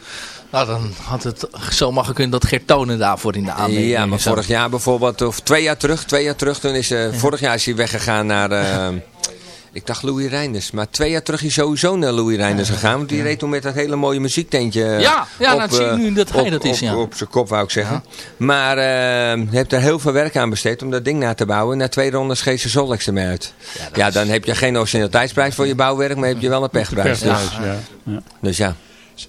Nou, dan had het zomaar gekund dat Gert Tonen daarvoor in de aanmerking Ja, maar vorig jaar bijvoorbeeld, of twee jaar terug, twee jaar terug, toen is, eh, vorig jaar is hij weggegaan naar, ik dacht Louis Reinders, maar twee jaar terug is sowieso naar Louis Reinders gegaan, want die reed toen met dat hele mooie muziektentje Ja, ja, nou, dat zie ik eh, nu dat hij op, dat is, op, ja. op zijn kop wou ik zeggen. Maar eh, hij heeft er heel veel werk aan besteed om dat ding na te bouwen. Na twee rondes geeft ze Sollex ermee uit. Ja, dan heb je geen originaliteitsprijs voor je bouwwerk, maar heb je wel een pechprijs. Dus, ja. Ja. dus ja.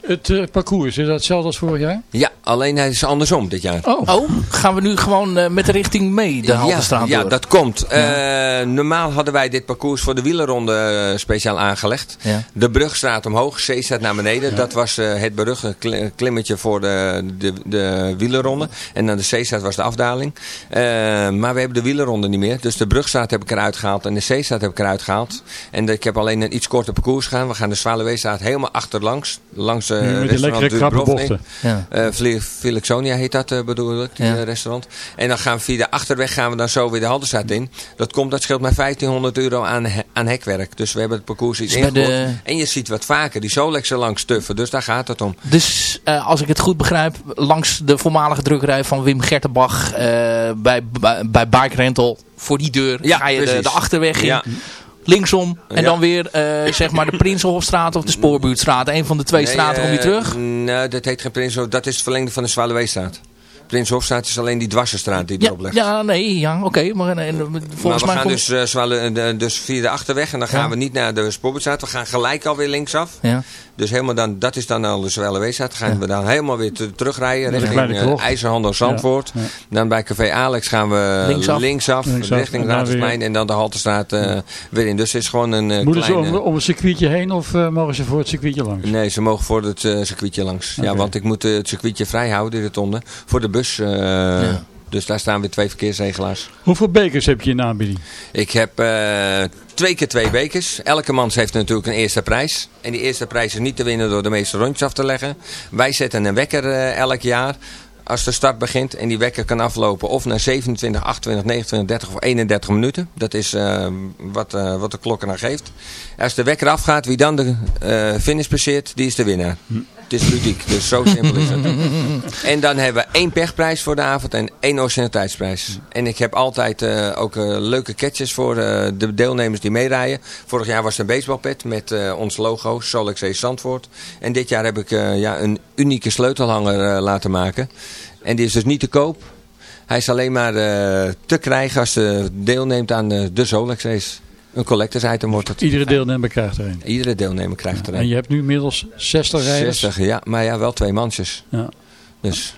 Het eh, parcours, is dat hetzelfde als vorig jaar? Ja, alleen hij is andersom dit jaar. Oh. gaan we nu gewoon eh, met de richting mee, de Haltestraat ja, door? dat komt. Eh, normaal hadden wij dit parcours voor de wielerronde speciaal aangelegd. Ja. De brugstraat omhoog, C-straat naar beneden. Dat was eh, het beruchte kli- klimmetje voor de, de, de wielerronde. En dan de C-straat was de afdaling. Eh, maar we hebben de wielerronde niet meer. Dus de brugstraat heb ik eruit gehaald en de C-straat heb ik eruit gehaald. En de- ik heb alleen een iets korter parcours gaan. We gaan de Zwaluweestraat helemaal achterlangs. Langs Met die restaurant lekkere krappe Dubrovnik. bochten. Ja. Eh, heet dat eh, bedoel ik, die Ja. restaurant. En dan gaan we via de achterweg gaan we dan zo weer de Haldenstraat in. Dat komt, dat scheelt mij 1500 euro aan, aan hekwerk. Dus we hebben het parcours iets Dus de-. En je ziet wat vaker die Solexen langs stuffen. Dus daar gaat het om. Dus eh, als ik het goed begrijp, langs de voormalige drukkerij van Wim Gertenbach eh, bij, bij, bij Bike Rental, voor die deur Ja, ga je de, de achterweg in. Ja. Linksom en Ja. dan weer eh, zeg maar de Prinsenhofstraat of de Spoorbuurtstraat. Een van de twee Nee, straten kom je eh, terug. Nee, dat heet geen Prinshof. Dat is het verlengde van de Zwaluweestraat. Prinshofstraat is alleen die dwarsenstraat die Ja, erop ligt. ja, nee, ja, oké. maar en, en, volgens maar we mij gaan komt- dus, eh, eh, dus via de achterweg en dan gaan Ja. we niet naar de Spoorbuurtstraat. We gaan gelijk alweer linksaf. Ja. Dus helemaal dan, dat is dan al de. Dan gaan we dan helemaal weer te- terugrijden richting uh, krocht. IJzerhandel Zandvoort. Ja, ja. Dan bij Café Alex gaan we Linksaf. linksaf, Linksaf, richting weer- en dan de Haltestraat eh, weer in. Dus het is gewoon een eh, Moeten ze kleine... om, om een circuitje heen of eh, mogen ze voor het circuitje langs? Nee, ze mogen voor het eh, circuitje langs. Ja, want ik moet eh, het circuitje vrij houden, die rotonde, voor de bus. Dus daar staan weer twee verkeersregelaars. Hoeveel bekers heb je in de aanbieding? Ik heb eh, twee keer twee bekers. Elke mans heeft natuurlijk een eerste prijs. En die eerste prijs is niet te winnen door de meeste rondjes af te leggen. Wij zetten een wekker eh, elk jaar als de start begint. En die wekker kan aflopen of naar 27, 28, 29, 30 of 31 minuten. Dat is eh, wat, wat de klok eraan geeft. Als de wekker afgaat, wie dan de finish passeert, die is de winnaar. Het is ludiek, dus zo simpel is het. En dan hebben we één pechprijs voor de avond en één originaliteitsprijs. En ik heb altijd eh, ook eh, leuke catches voor eh, de deelnemers die meerijden. Vorig jaar was het een baseballpet met ons logo, Solex C Zandvoort. En dit jaar heb ik ja, een unieke sleutelhanger laten maken. En die is dus niet te koop. Hij is alleen maar te krijgen als je deelneemt aan de, de Solex Race. Een collectors item wordt het. Iedere deelnemer krijgt er een. Iedere deelnemer krijgt er een. En je hebt nu inmiddels 60 rijders. 60, ja. Maar ja, wel twee mansjes. Ja. Dus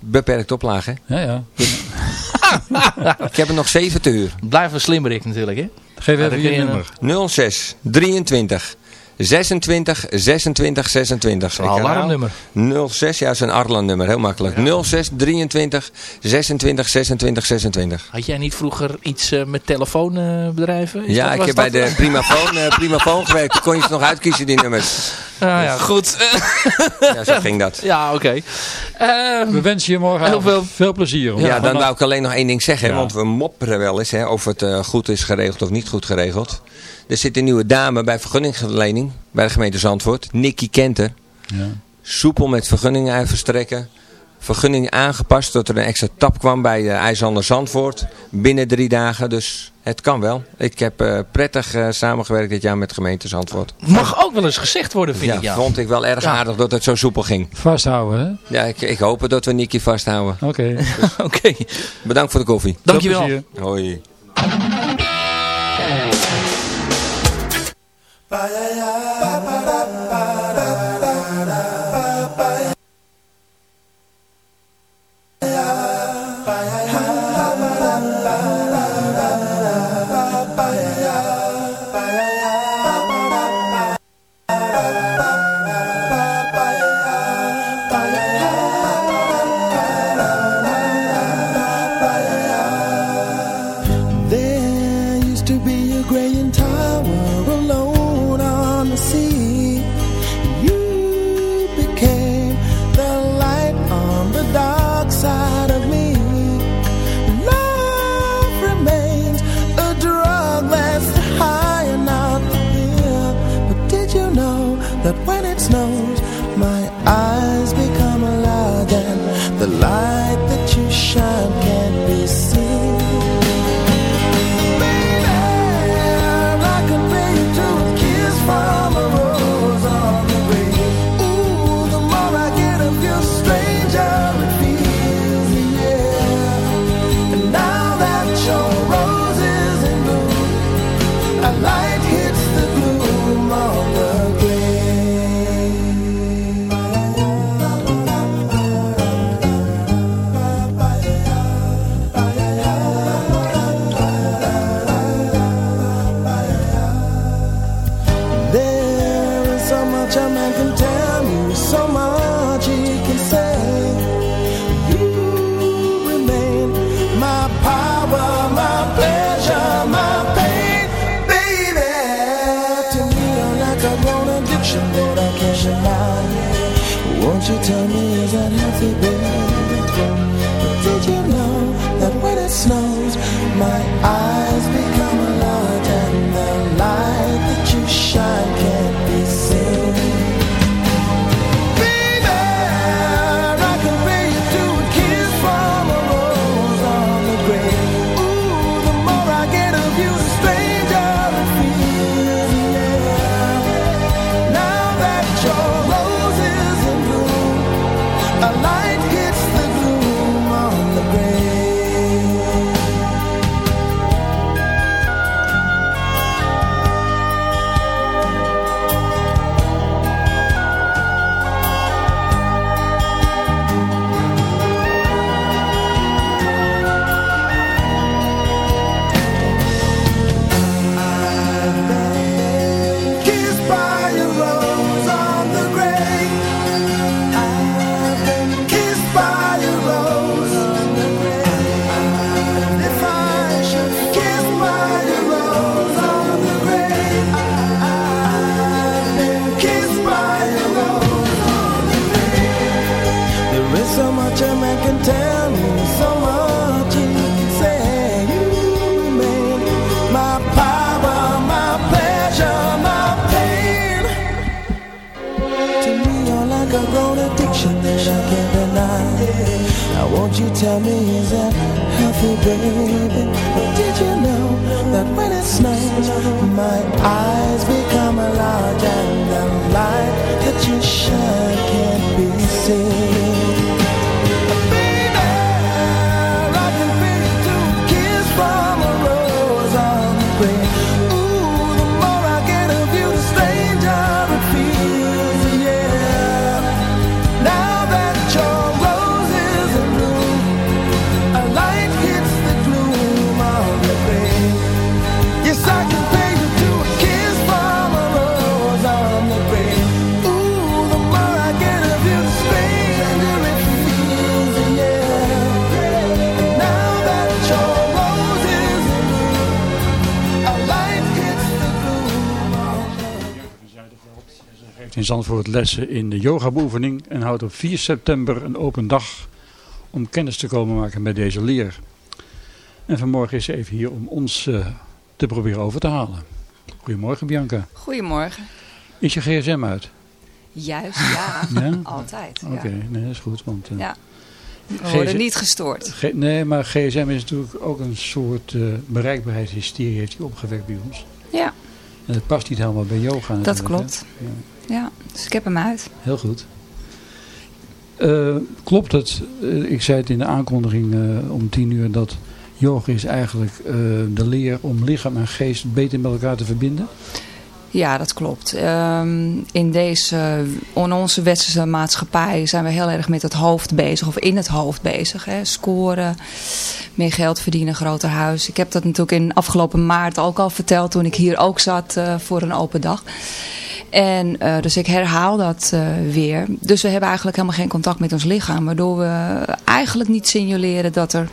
beperkt oplage. Ja, ja. Ik heb er nog 7 te huur. Blijf een slimmerik natuurlijk, hè? Geef Ja, even je nummer. 06 23 26 26 26. Een alarmnummer. 06, ja, dat is een Arlan nummer, heel makkelijk. 06 23 26 26 26. Had jij niet vroeger iets eh, met telefoonbedrijven? Is Ja, dat- ik was heb bij de Primafoon, eh Primafoon gewerkt. Kon je ze nog uitkiezen, die nummers. Ah, ja, goed. Ja, zo ging dat. ja, oké. Eh, We wensen je morgen Heel veel- veel plezier. Ja, dan wou ik alleen nog één ding zeggen. Ja. Want we mopperen wel eens hè, of het eh, goed is geregeld of niet goed geregeld. Er zit een nieuwe dame bij vergunningverlening bij de gemeente Zandvoort. Nicky Kenter. Ja. Soepel met vergunningen uitverstrekken. Vergunning aangepast dat er een extra tap kwam bij uh, IJsander Zandvoort. Binnen drie dagen. Dus het kan wel. Ik heb eh, prettig eh, samengewerkt dit jaar met de gemeente Zandvoort. mag ook wel eens gezegd worden, vind Ja, ik. Ja. vond ik wel erg Ja. aardig dat het zo soepel ging. Vasthouden, hè? Ja, ik, ik hoop dat we Nicky vasthouden. Oké. Oké, Bedankt voor de koffie. dankjewel. Plezier. Hoi. Bye. Lessen in de yogabeoefening en houdt op 4 september een open dag om kennis te komen maken met deze leer. En vanmorgen is ze even hier om ons eh, te proberen over te halen. Goedemorgen Bianca. Goedemorgen. Is je gsm uit? Juist, ja. Ja? Altijd. ja. Oké, nee, dat is goed. Want, eh, Ja. We worden niet gestoord. Nee, maar gsm is natuurlijk ook een soort eh, bereikbaarheidshysterie heeft hij opgewekt bij ons. Ja, En dat past niet helemaal bij yoga dat klopt. Ja. Ja, dus ik heb hem uit. Heel goed. Eh, klopt het, eh, ik zei het in de aankondiging eh, om tien uur, dat yoga is eigenlijk de leer om lichaam en geest beter met elkaar te verbinden? Ja, dat klopt. Ehm, in deze, in onze westerse maatschappij zijn we heel erg met het hoofd bezig. Of in het hoofd bezig. Hè. Scoren, meer geld verdienen, groter huis. Ik heb dat natuurlijk in afgelopen maart ook al verteld toen ik hier ook zat eh, voor een open dag. En eh, dus ik herhaal dat eh, weer. Dus we hebben eigenlijk helemaal geen contact met ons lichaam. Waardoor we eigenlijk niet signaleren dat er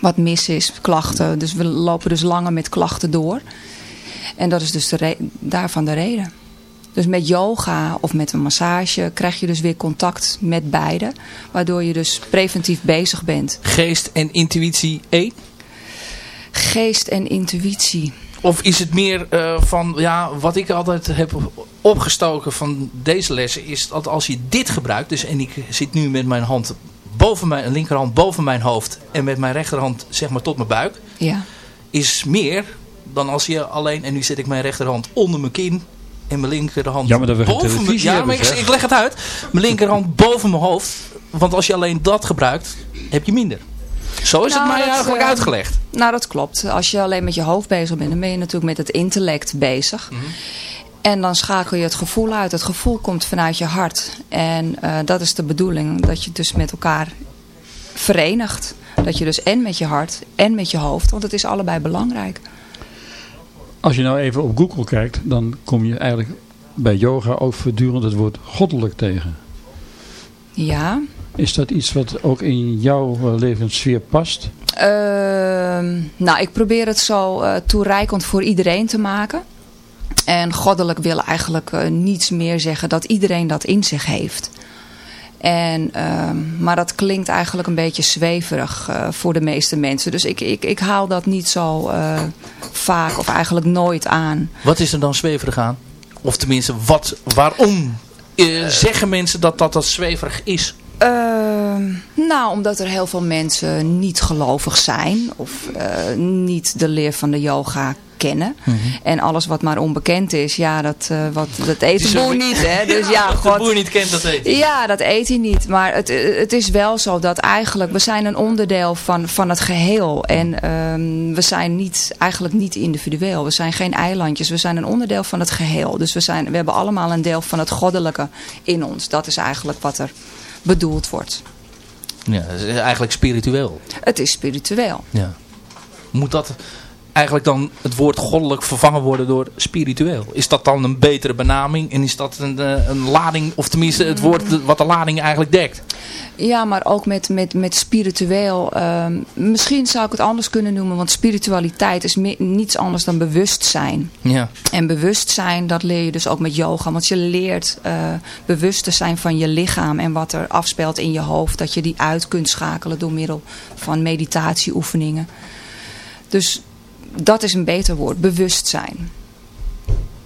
wat mis is, klachten. Dus we lopen dus langer met klachten door. En dat is dus de daarvan de reden. Dus met yoga of met een massage krijg je dus weer contact met beide. Waardoor je dus preventief bezig bent. Geest en intuïtie één? Geest en intuïtie. Of is het meer eh, van, ja, wat ik altijd heb opgestoken van deze lessen is dat als je dit gebruikt, dus en ik zit nu met mijn hand boven mijn linkerhand boven mijn hoofd en met mijn rechterhand zeg maar tot mijn buik, Ja. is meer dan als je alleen, en nu zet ik mijn rechterhand onder mijn kin en mijn linkerhand we geen boven mijn, ja, hebben, maar ik, ik leg het uit. Mijn linkerhand boven mijn hoofd, want als je alleen dat gebruikt, heb je minder. Zo is Nou, het mij dat, eigenlijk eh, uitgelegd. Nou, dat klopt. Als je alleen met je hoofd bezig bent, dan ben je natuurlijk met het intellect bezig. Mhm. En dan schakel je het gevoel uit. Het gevoel komt vanuit je hart. En eh, dat is de bedoeling, dat je het dus met elkaar verenigt. Dat je dus en met je hart en met je hoofd, want het is allebei belangrijk. Als je nou even op Google kijkt, dan kom je eigenlijk bij yoga ook voortdurend het woord goddelijk tegen. Ja. Is dat iets wat ook in jouw eh, levenssfeer past? Ehm, nou, ik probeer het zo eh, toereikend voor iedereen te maken. En goddelijk wil eigenlijk eh, niets meer zeggen dat iedereen dat in zich heeft. En, ehm, maar dat klinkt eigenlijk een beetje zweverig eh, voor de meeste mensen. Dus ik, ik, ik haal dat niet zo eh, vaak of eigenlijk nooit aan. Wat is er dan zweverig aan? Of tenminste, wat, waarom eh, zeggen mensen dat, dat dat zweverig is? Ehm, nou, omdat er heel veel mensen niet gelovig zijn of niet de leer van de yoga kennen. Mhm. En alles wat maar onbekend is, ja, dat, eh, wat, dat eet de boer niet. Hè? Dus ja, Wat de god. boer niet kent, dat eet hij. Ja, dat eet hij niet. Maar het, het is wel zo dat eigenlijk, we zijn een onderdeel van, van het geheel. En ehm, we zijn niet, eigenlijk niet individueel. We zijn geen eilandjes. We zijn een onderdeel van het geheel. Dus we, zijn, we hebben allemaal een deel van het goddelijke in ons. Dat is eigenlijk wat er bedoeld wordt. Ja, het is eigenlijk spiritueel. Het is spiritueel. Ja. Moet dat eigenlijk dan het woord goddelijk vervangen worden door spiritueel? Is dat dan een betere benaming? En is dat een, eh, een lading, of tenminste het woord wat de lading eigenlijk dekt? Ja, maar ook met, met, met spiritueel. ehm, misschien zou ik het anders kunnen noemen. Want spiritualiteit is niets anders dan bewustzijn. Ja. En bewustzijn, dat leer je dus ook met yoga. Want je leert eh, bewust te zijn van je lichaam en wat er afspeelt in je hoofd. Dat je die uit kunt schakelen door middel van meditatieoefeningen. Dus dat is een beter woord, bewustzijn.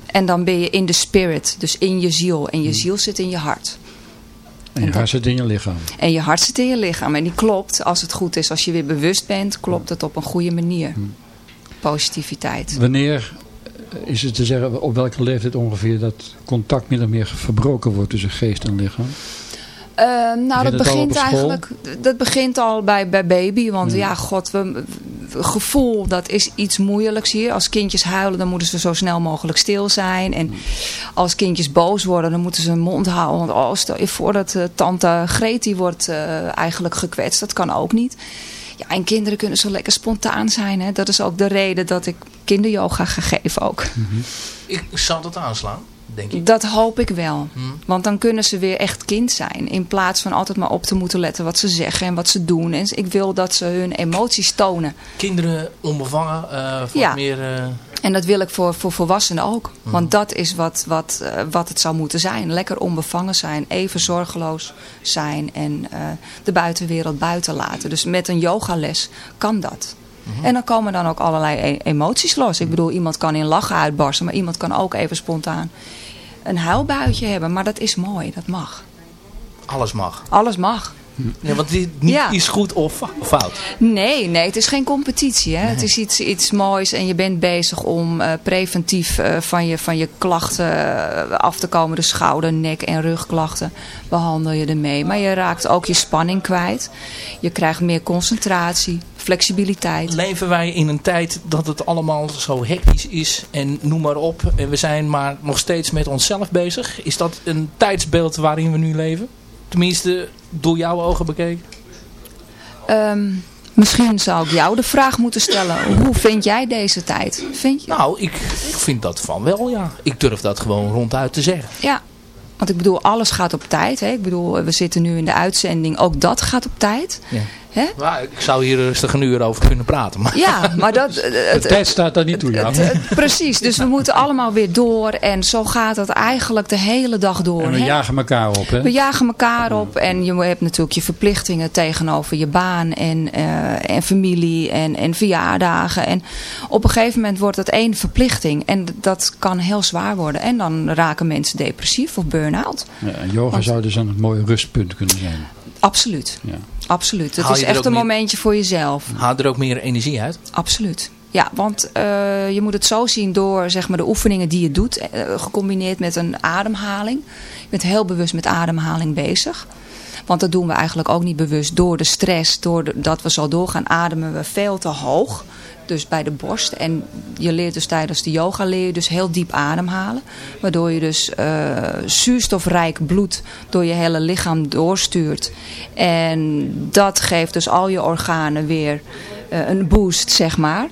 En dan ben je in de spirit, dus in je ziel. En je ziel zit in je hart. En je hart zit in je lichaam. En je hart zit in je lichaam. En die klopt, als het goed is, als je weer bewust bent, klopt het op een goede manier. Positiviteit. Wanneer eh, is het te zeggen, op welke leeftijd ongeveer dat contact of meer verbroken wordt tussen geest en lichaam? Eh, nou, dat begint eigenlijk dat begint al bij, bij baby. Want Hmm. ja, god, we, gevoel, dat is iets moeilijks hier. Als kindjes huilen, dan moeten ze zo snel mogelijk stil zijn. En als kindjes boos worden, dan moeten ze hun mond houden. Want oh, stel je voor dat eh, tante Gretie wordt eh, eigenlijk gekwetst. Dat kan ook niet. Ja, en kinderen kunnen zo lekker spontaan zijn. Hè? Dat is ook de reden dat ik kinderyoga ga geven ook. Ik zou dat aanslaan, denk ik. Dat hoop ik wel. Hmm. Want dan kunnen ze weer echt kind zijn. In plaats van altijd maar op te moeten letten wat ze zeggen en wat ze doen. En ik wil dat ze hun emoties tonen. Kinderen onbevangen, eh voor Ja. meer... eh, En dat wil ik voor, voor volwassenen ook. Hmm. Want dat is wat, wat, eh, wat het zou moeten zijn. Lekker onbevangen zijn. Even zorgeloos zijn. En de buitenwereld buiten laten. Dus met een yogales kan dat. Mhm. En dan komen dan ook allerlei e- emoties los. Ik bedoel, iemand kan in lachen uitbarsten. Maar iemand kan ook even spontaan een huilbuitje hebben. Maar dat is mooi. Dat mag. alles mag. Alles mag. Ja, want dit niet Ja. is goed of fout. Nee, nee, het is geen competitie. Hè? Het is iets, iets moois en je bent bezig om eh, preventief eh, van, je, van je klachten eh, af te komen. De schouder, nek en rugklachten behandel je ermee. Maar je raakt ook je spanning kwijt. Je krijgt meer concentratie, flexibiliteit. Leven wij in een tijd dat het allemaal zo hectisch is en noem maar op. En we zijn maar nog steeds met onszelf bezig. Is dat een tijdsbeeld waarin we nu leven? Tenminste, door jouw ogen bekeken. Ehm, misschien zou ik jou de vraag moeten stellen. Hoe vind jij deze tijd? Vind je? Nou, ik, ik vind dat van wel, ja. Ik durf dat gewoon ronduit te zeggen. Ja, want ik bedoel, alles gaat op tijd. Hè? Ik bedoel, we zitten nu in de uitzending. Ook dat gaat op tijd. Ja. Hè? Maar ik zou hier rustig een uur over kunnen praten. Maar Ja, maar dat... De Het, tijd staat daar niet toe, ja. precies, dus we moeten allemaal weer door. En zo gaat het eigenlijk de hele dag door. En we hè? jagen elkaar op, hè? We jagen elkaar op en je hebt natuurlijk je verplichtingen tegenover je baan en, eh, en familie en, en verjaardagen. En op een gegeven moment wordt het één verplichting en dat kan heel zwaar worden. En dan raken mensen depressief of burn-out. Ja, yoga Want- zou dus een mooi rustpunt kunnen zijn. Absoluut, Ja. Absoluut. Het is echt een meer- momentje voor jezelf. haal er ook meer energie uit. Absoluut. Ja, want eh, je moet het zo zien door zeg maar, de oefeningen die je doet, eh, gecombineerd met een ademhaling. Je bent heel bewust met ademhaling bezig. Want dat doen we eigenlijk ook niet bewust. Door de stress, doordat we zo doorgaan, ademen we veel te hoog. Dus bij de borst. En je leert dus tijdens de yoga leer je dus heel diep ademhalen. Waardoor je dus eh, zuurstofrijk bloed door je hele lichaam doorstuurt. En dat geeft dus al je organen weer eh, een boost, zeg maar.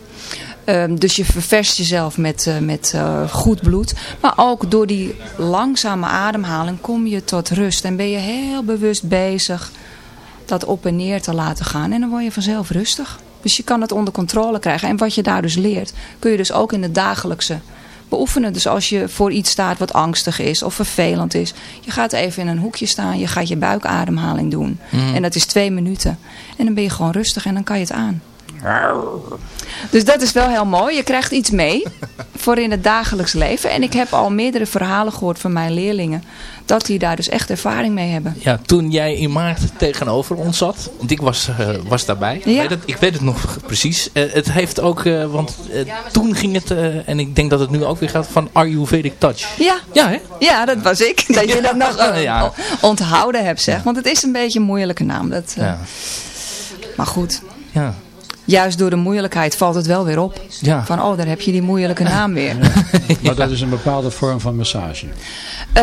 Ehm, dus je ververst jezelf met, eh, met goed bloed. Maar ook door die langzame ademhaling kom je tot rust. En ben je heel bewust bezig dat op en neer te laten gaan. En dan word je vanzelf rustig. Dus je kan het onder controle krijgen. En wat je daar dus leert, kun je dus ook in de dagelijkse beoefenen. Dus als je voor iets staat wat angstig is of vervelend is. Je gaat even in een hoekje staan. Je gaat je buikademhaling doen. Mhm. En dat is twee minuten. En dan ben je gewoon rustig en dan kan je het aan. Dus dat is wel heel mooi. Je krijgt iets mee voor in het dagelijks leven. En ik heb al meerdere verhalen gehoord van mijn leerlingen. Dat die daar dus echt ervaring mee hebben. Ja, toen jij in maart tegenover ons zat, want ik was, eh, was daarbij. Ja. Ik, weet het, ik weet het nog precies. Eh, het heeft ook, eh, want toen ging het, eh, en ik denk dat het nu ook weer gaat, van Ayurvedic Touch. Ja. Ja, hè? Ja, dat was ik. Dat je dat nog Ja. onthouden hebt, zeg. Want het is een beetje een moeilijke naam. Dat, eh, Ja. Maar goed. Ja. Juist door de moeilijkheid valt het wel weer op. Ja. Van, oh, daar heb je die moeilijke naam weer. Maar dat is een bepaalde vorm van massage. Eh,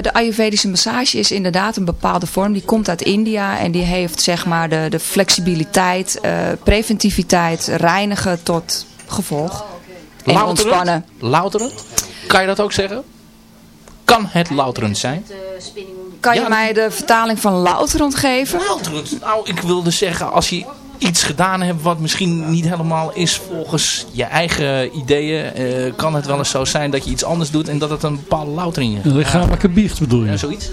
de Ayurvedische massage is inderdaad een bepaalde vorm. Die komt uit India en die heeft zeg maar de, de flexibiliteit, eh, preventiviteit, reinigen tot gevolg. En Louterend? ontspannen. Louterend? Kan je dat ook zeggen? Kan het louterend zijn? Kan je Ja. mij de vertaling van louterend geven? Louterend? Nou, ik wilde zeggen, als je iets gedaan hebt wat misschien niet helemaal is volgens je eigen ideeën, eh, kan het wel eens zo zijn dat je iets anders doet en dat het een bepaalde loutering is. Een lichamelijke biecht bedoel je? Ja, zoiets?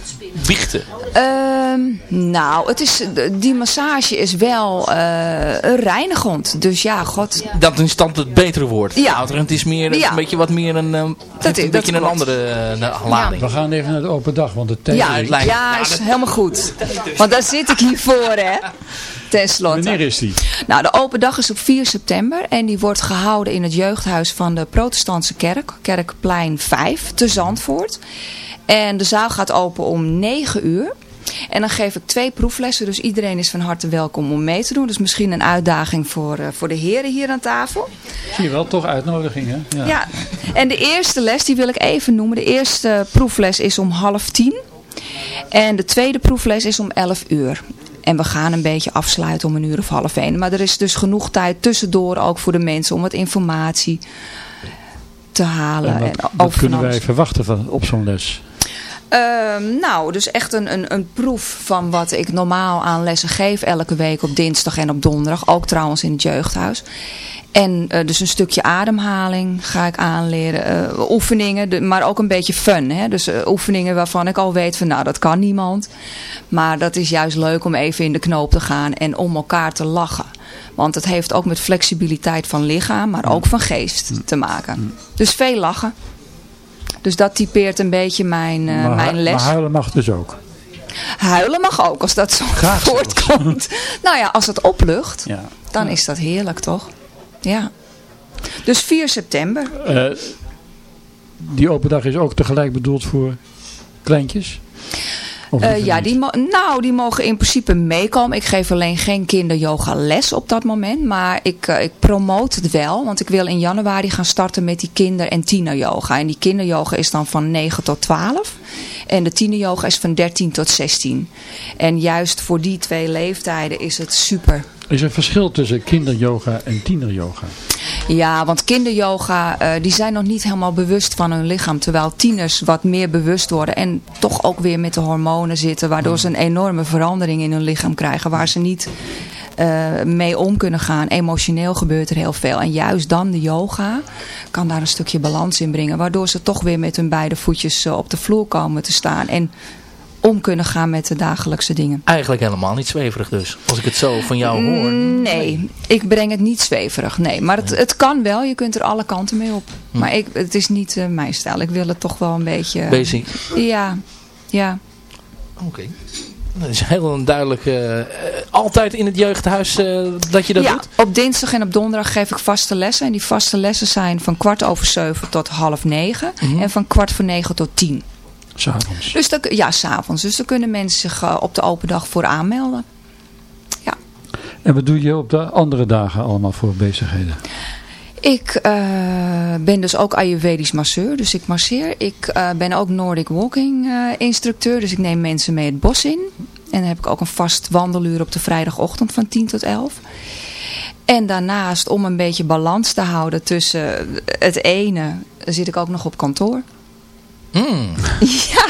Biechten. Ehm, nou, het is, die massage is wel eh reinigend. Dus ja, god. Dat is dan het betere woord. Ja. Louterend is meer Ja. een beetje wat meer een, eh, Dat is- een dat beetje een andere eh, lading. We gaan even naar de open dag, want de tijd Ja, is- ja, is helemaal goed. Want daar zit ik hier voor, hè. Ten slotte. Wanneer is die? Nou, de open dag is op 4 september en die wordt gehouden in het jeugdhuis van de protestantse kerk, Kerkplein 5, te Zandvoort. En de zaal gaat open om 9 uur. En dan geef ik twee proeflessen, dus iedereen is van harte welkom om mee te doen. Dus misschien een uitdaging voor, eh, voor de heren hier aan tafel. Zie je wel, toch uitnodigingen. Ja. Ja, en de eerste les, die wil ik even noemen. De eerste proefles is om half tien. En de tweede proefles is om 11 uur. En we gaan een beetje afsluiten om een uur of half één. Maar er is dus genoeg tijd tussendoor ook voor de mensen om wat informatie te halen. En En wat, van kunnen wij verwachten van, op zo'n les? Ehm, nou, dus echt een, een, een proef van wat ik normaal aan lessen geef elke week op dinsdag en op donderdag. Ook trouwens in het jeugdhuis. En eh, dus een stukje ademhaling ga ik aanleren. eh, oefeningen, maar ook een beetje fun. Hè? Dus eh, oefeningen waarvan ik al weet van nou dat kan niemand. Maar dat is juist leuk om even in de knoop te gaan en om elkaar te lachen. Want het heeft ook met flexibiliteit van lichaam, maar ook van geest te maken. Dus veel lachen. Dus dat typeert een beetje mijn, eh, maar, mijn les. maar huilen mag dus ook. Huilen mag ook als dat zo Graag voortkomt. nou ja, als het oplucht, Ja. dan is dat heerlijk toch? Ja. Dus 4 september. Eh, die open dag is ook tegelijk bedoeld voor kleintjes? Eh, ja, die, nou, die mogen in principe meekomen. Ik geef alleen geen kinderyoga les op dat moment. Maar ik, eh, ik promoot het wel. Want ik wil in januari gaan starten met die kinder- en tieneryoga. En die kinderyoga is dan van 9 tot 12. En de tieneryoga is van 13 tot 16. En juist voor die twee leeftijden is het super. Is er verschil tussen kinderyoga en tieneryoga? Ja, want kinderyoga eh, die zijn nog niet helemaal bewust van hun lichaam. Terwijl tieners wat meer bewust worden. En toch ook weer met de hormonen zitten. Waardoor ze een enorme verandering in hun lichaam krijgen. Waar ze niet eh, mee om kunnen gaan. Emotioneel gebeurt er heel veel. En juist dan de yoga kan daar een stukje balans in brengen. Waardoor ze toch weer met hun beide voetjes eh, op de vloer komen te staan. En om kunnen gaan met de dagelijkse dingen. Eigenlijk helemaal niet zweverig dus. Als ik het zo van jou hoor. Mm, Nee, ik breng het niet zweverig. Nee, maar het, het kan wel. Je kunt er alle kanten mee op. Hm. Maar ik, het is niet eh, mijn stijl. Ik wil het toch wel een beetje... Basic. Ja, ja. Oké. Dat is heel duidelijk. eh, altijd in het jeugdhuis eh, dat je dat ja, doet? op dinsdag en op donderdag geef ik vaste lessen. En die vaste lessen zijn van kwart over zeven tot half negen. Mhm. En van kwart voor negen tot tien. S'avonds. Dus dat, ja, s'avonds. Dus daar kunnen mensen zich eh, op de open dag voor aanmelden. En wat doe je op de andere dagen allemaal voor bezigheden? Ik eh, ben dus ook Ayurvedisch masseur, dus ik masseer. Ik eh, ben ook Nordic Walking eh, instructeur, dus ik neem mensen mee het bos in. En dan heb ik ook een vast wandeluur op de vrijdagochtend van 10 tot 11. En daarnaast, om een beetje balans te houden tussen het ene, zit ik ook nog op kantoor. Mm. Ja,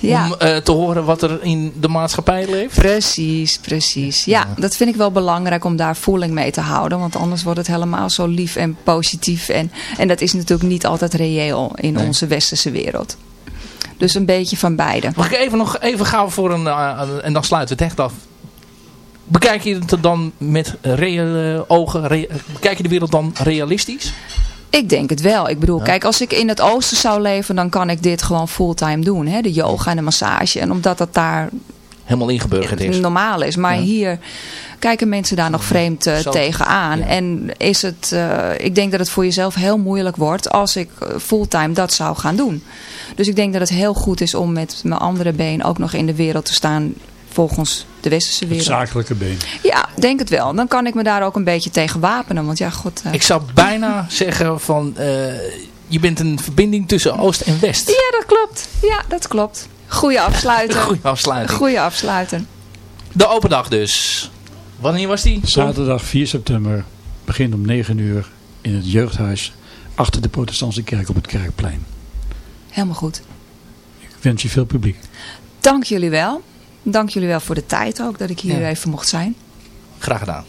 Ja. Om eh, te horen wat er in de maatschappij leeft. Precies, precies. Ja, dat vind ik wel belangrijk om daar voeling mee te houden. Want anders wordt het helemaal zo lief en positief. En, en dat is natuurlijk niet altijd reëel in Nee. onze westerse wereld. Dus een beetje van beide. Mag ik even nog even gaan voor een, eh, en dan sluiten we het echt af. Bekijk je het dan met reële ogen? Re- bekijk je de wereld dan realistisch? Ik denk het wel. Ik bedoel, kijk, als ik in het oosten zou leven, dan kan ik dit gewoon fulltime doen. Hè? De yoga en de massage. En omdat dat daar Helemaal ingeburgerd is. normaal is. Maar Ja. hier kijken mensen daar nog vreemd Zo. tegenaan. En is het, eh, ik denk dat het voor jezelf heel moeilijk wordt als ik eh, fulltime dat zou gaan doen. Dus ik denk dat het heel goed is om met mijn andere been ook nog in de wereld te staan volgens de westerse Het wereld. zakelijke been. Ja, denk het wel. Dan kan ik me daar ook een beetje tegen wapenen. Want ja, god. eh, Ik zou bijna zeggen van... eh, je bent een verbinding tussen Oost en West. Ja, dat klopt. Ja, dat klopt. Goeie afsluiter. Goeie afsluiting. Goeie afsluiter. De open dag dus. Wanneer was die? Zaterdag 4 september begint om 9 uur in het jeugdhuis achter de protestantse kerk op het Kerkplein. Helemaal goed. Ik wens je veel publiek. Dank jullie wel. Dank jullie wel voor de tijd ook dat ik hier Ja. even mocht zijn. Graag gedaan.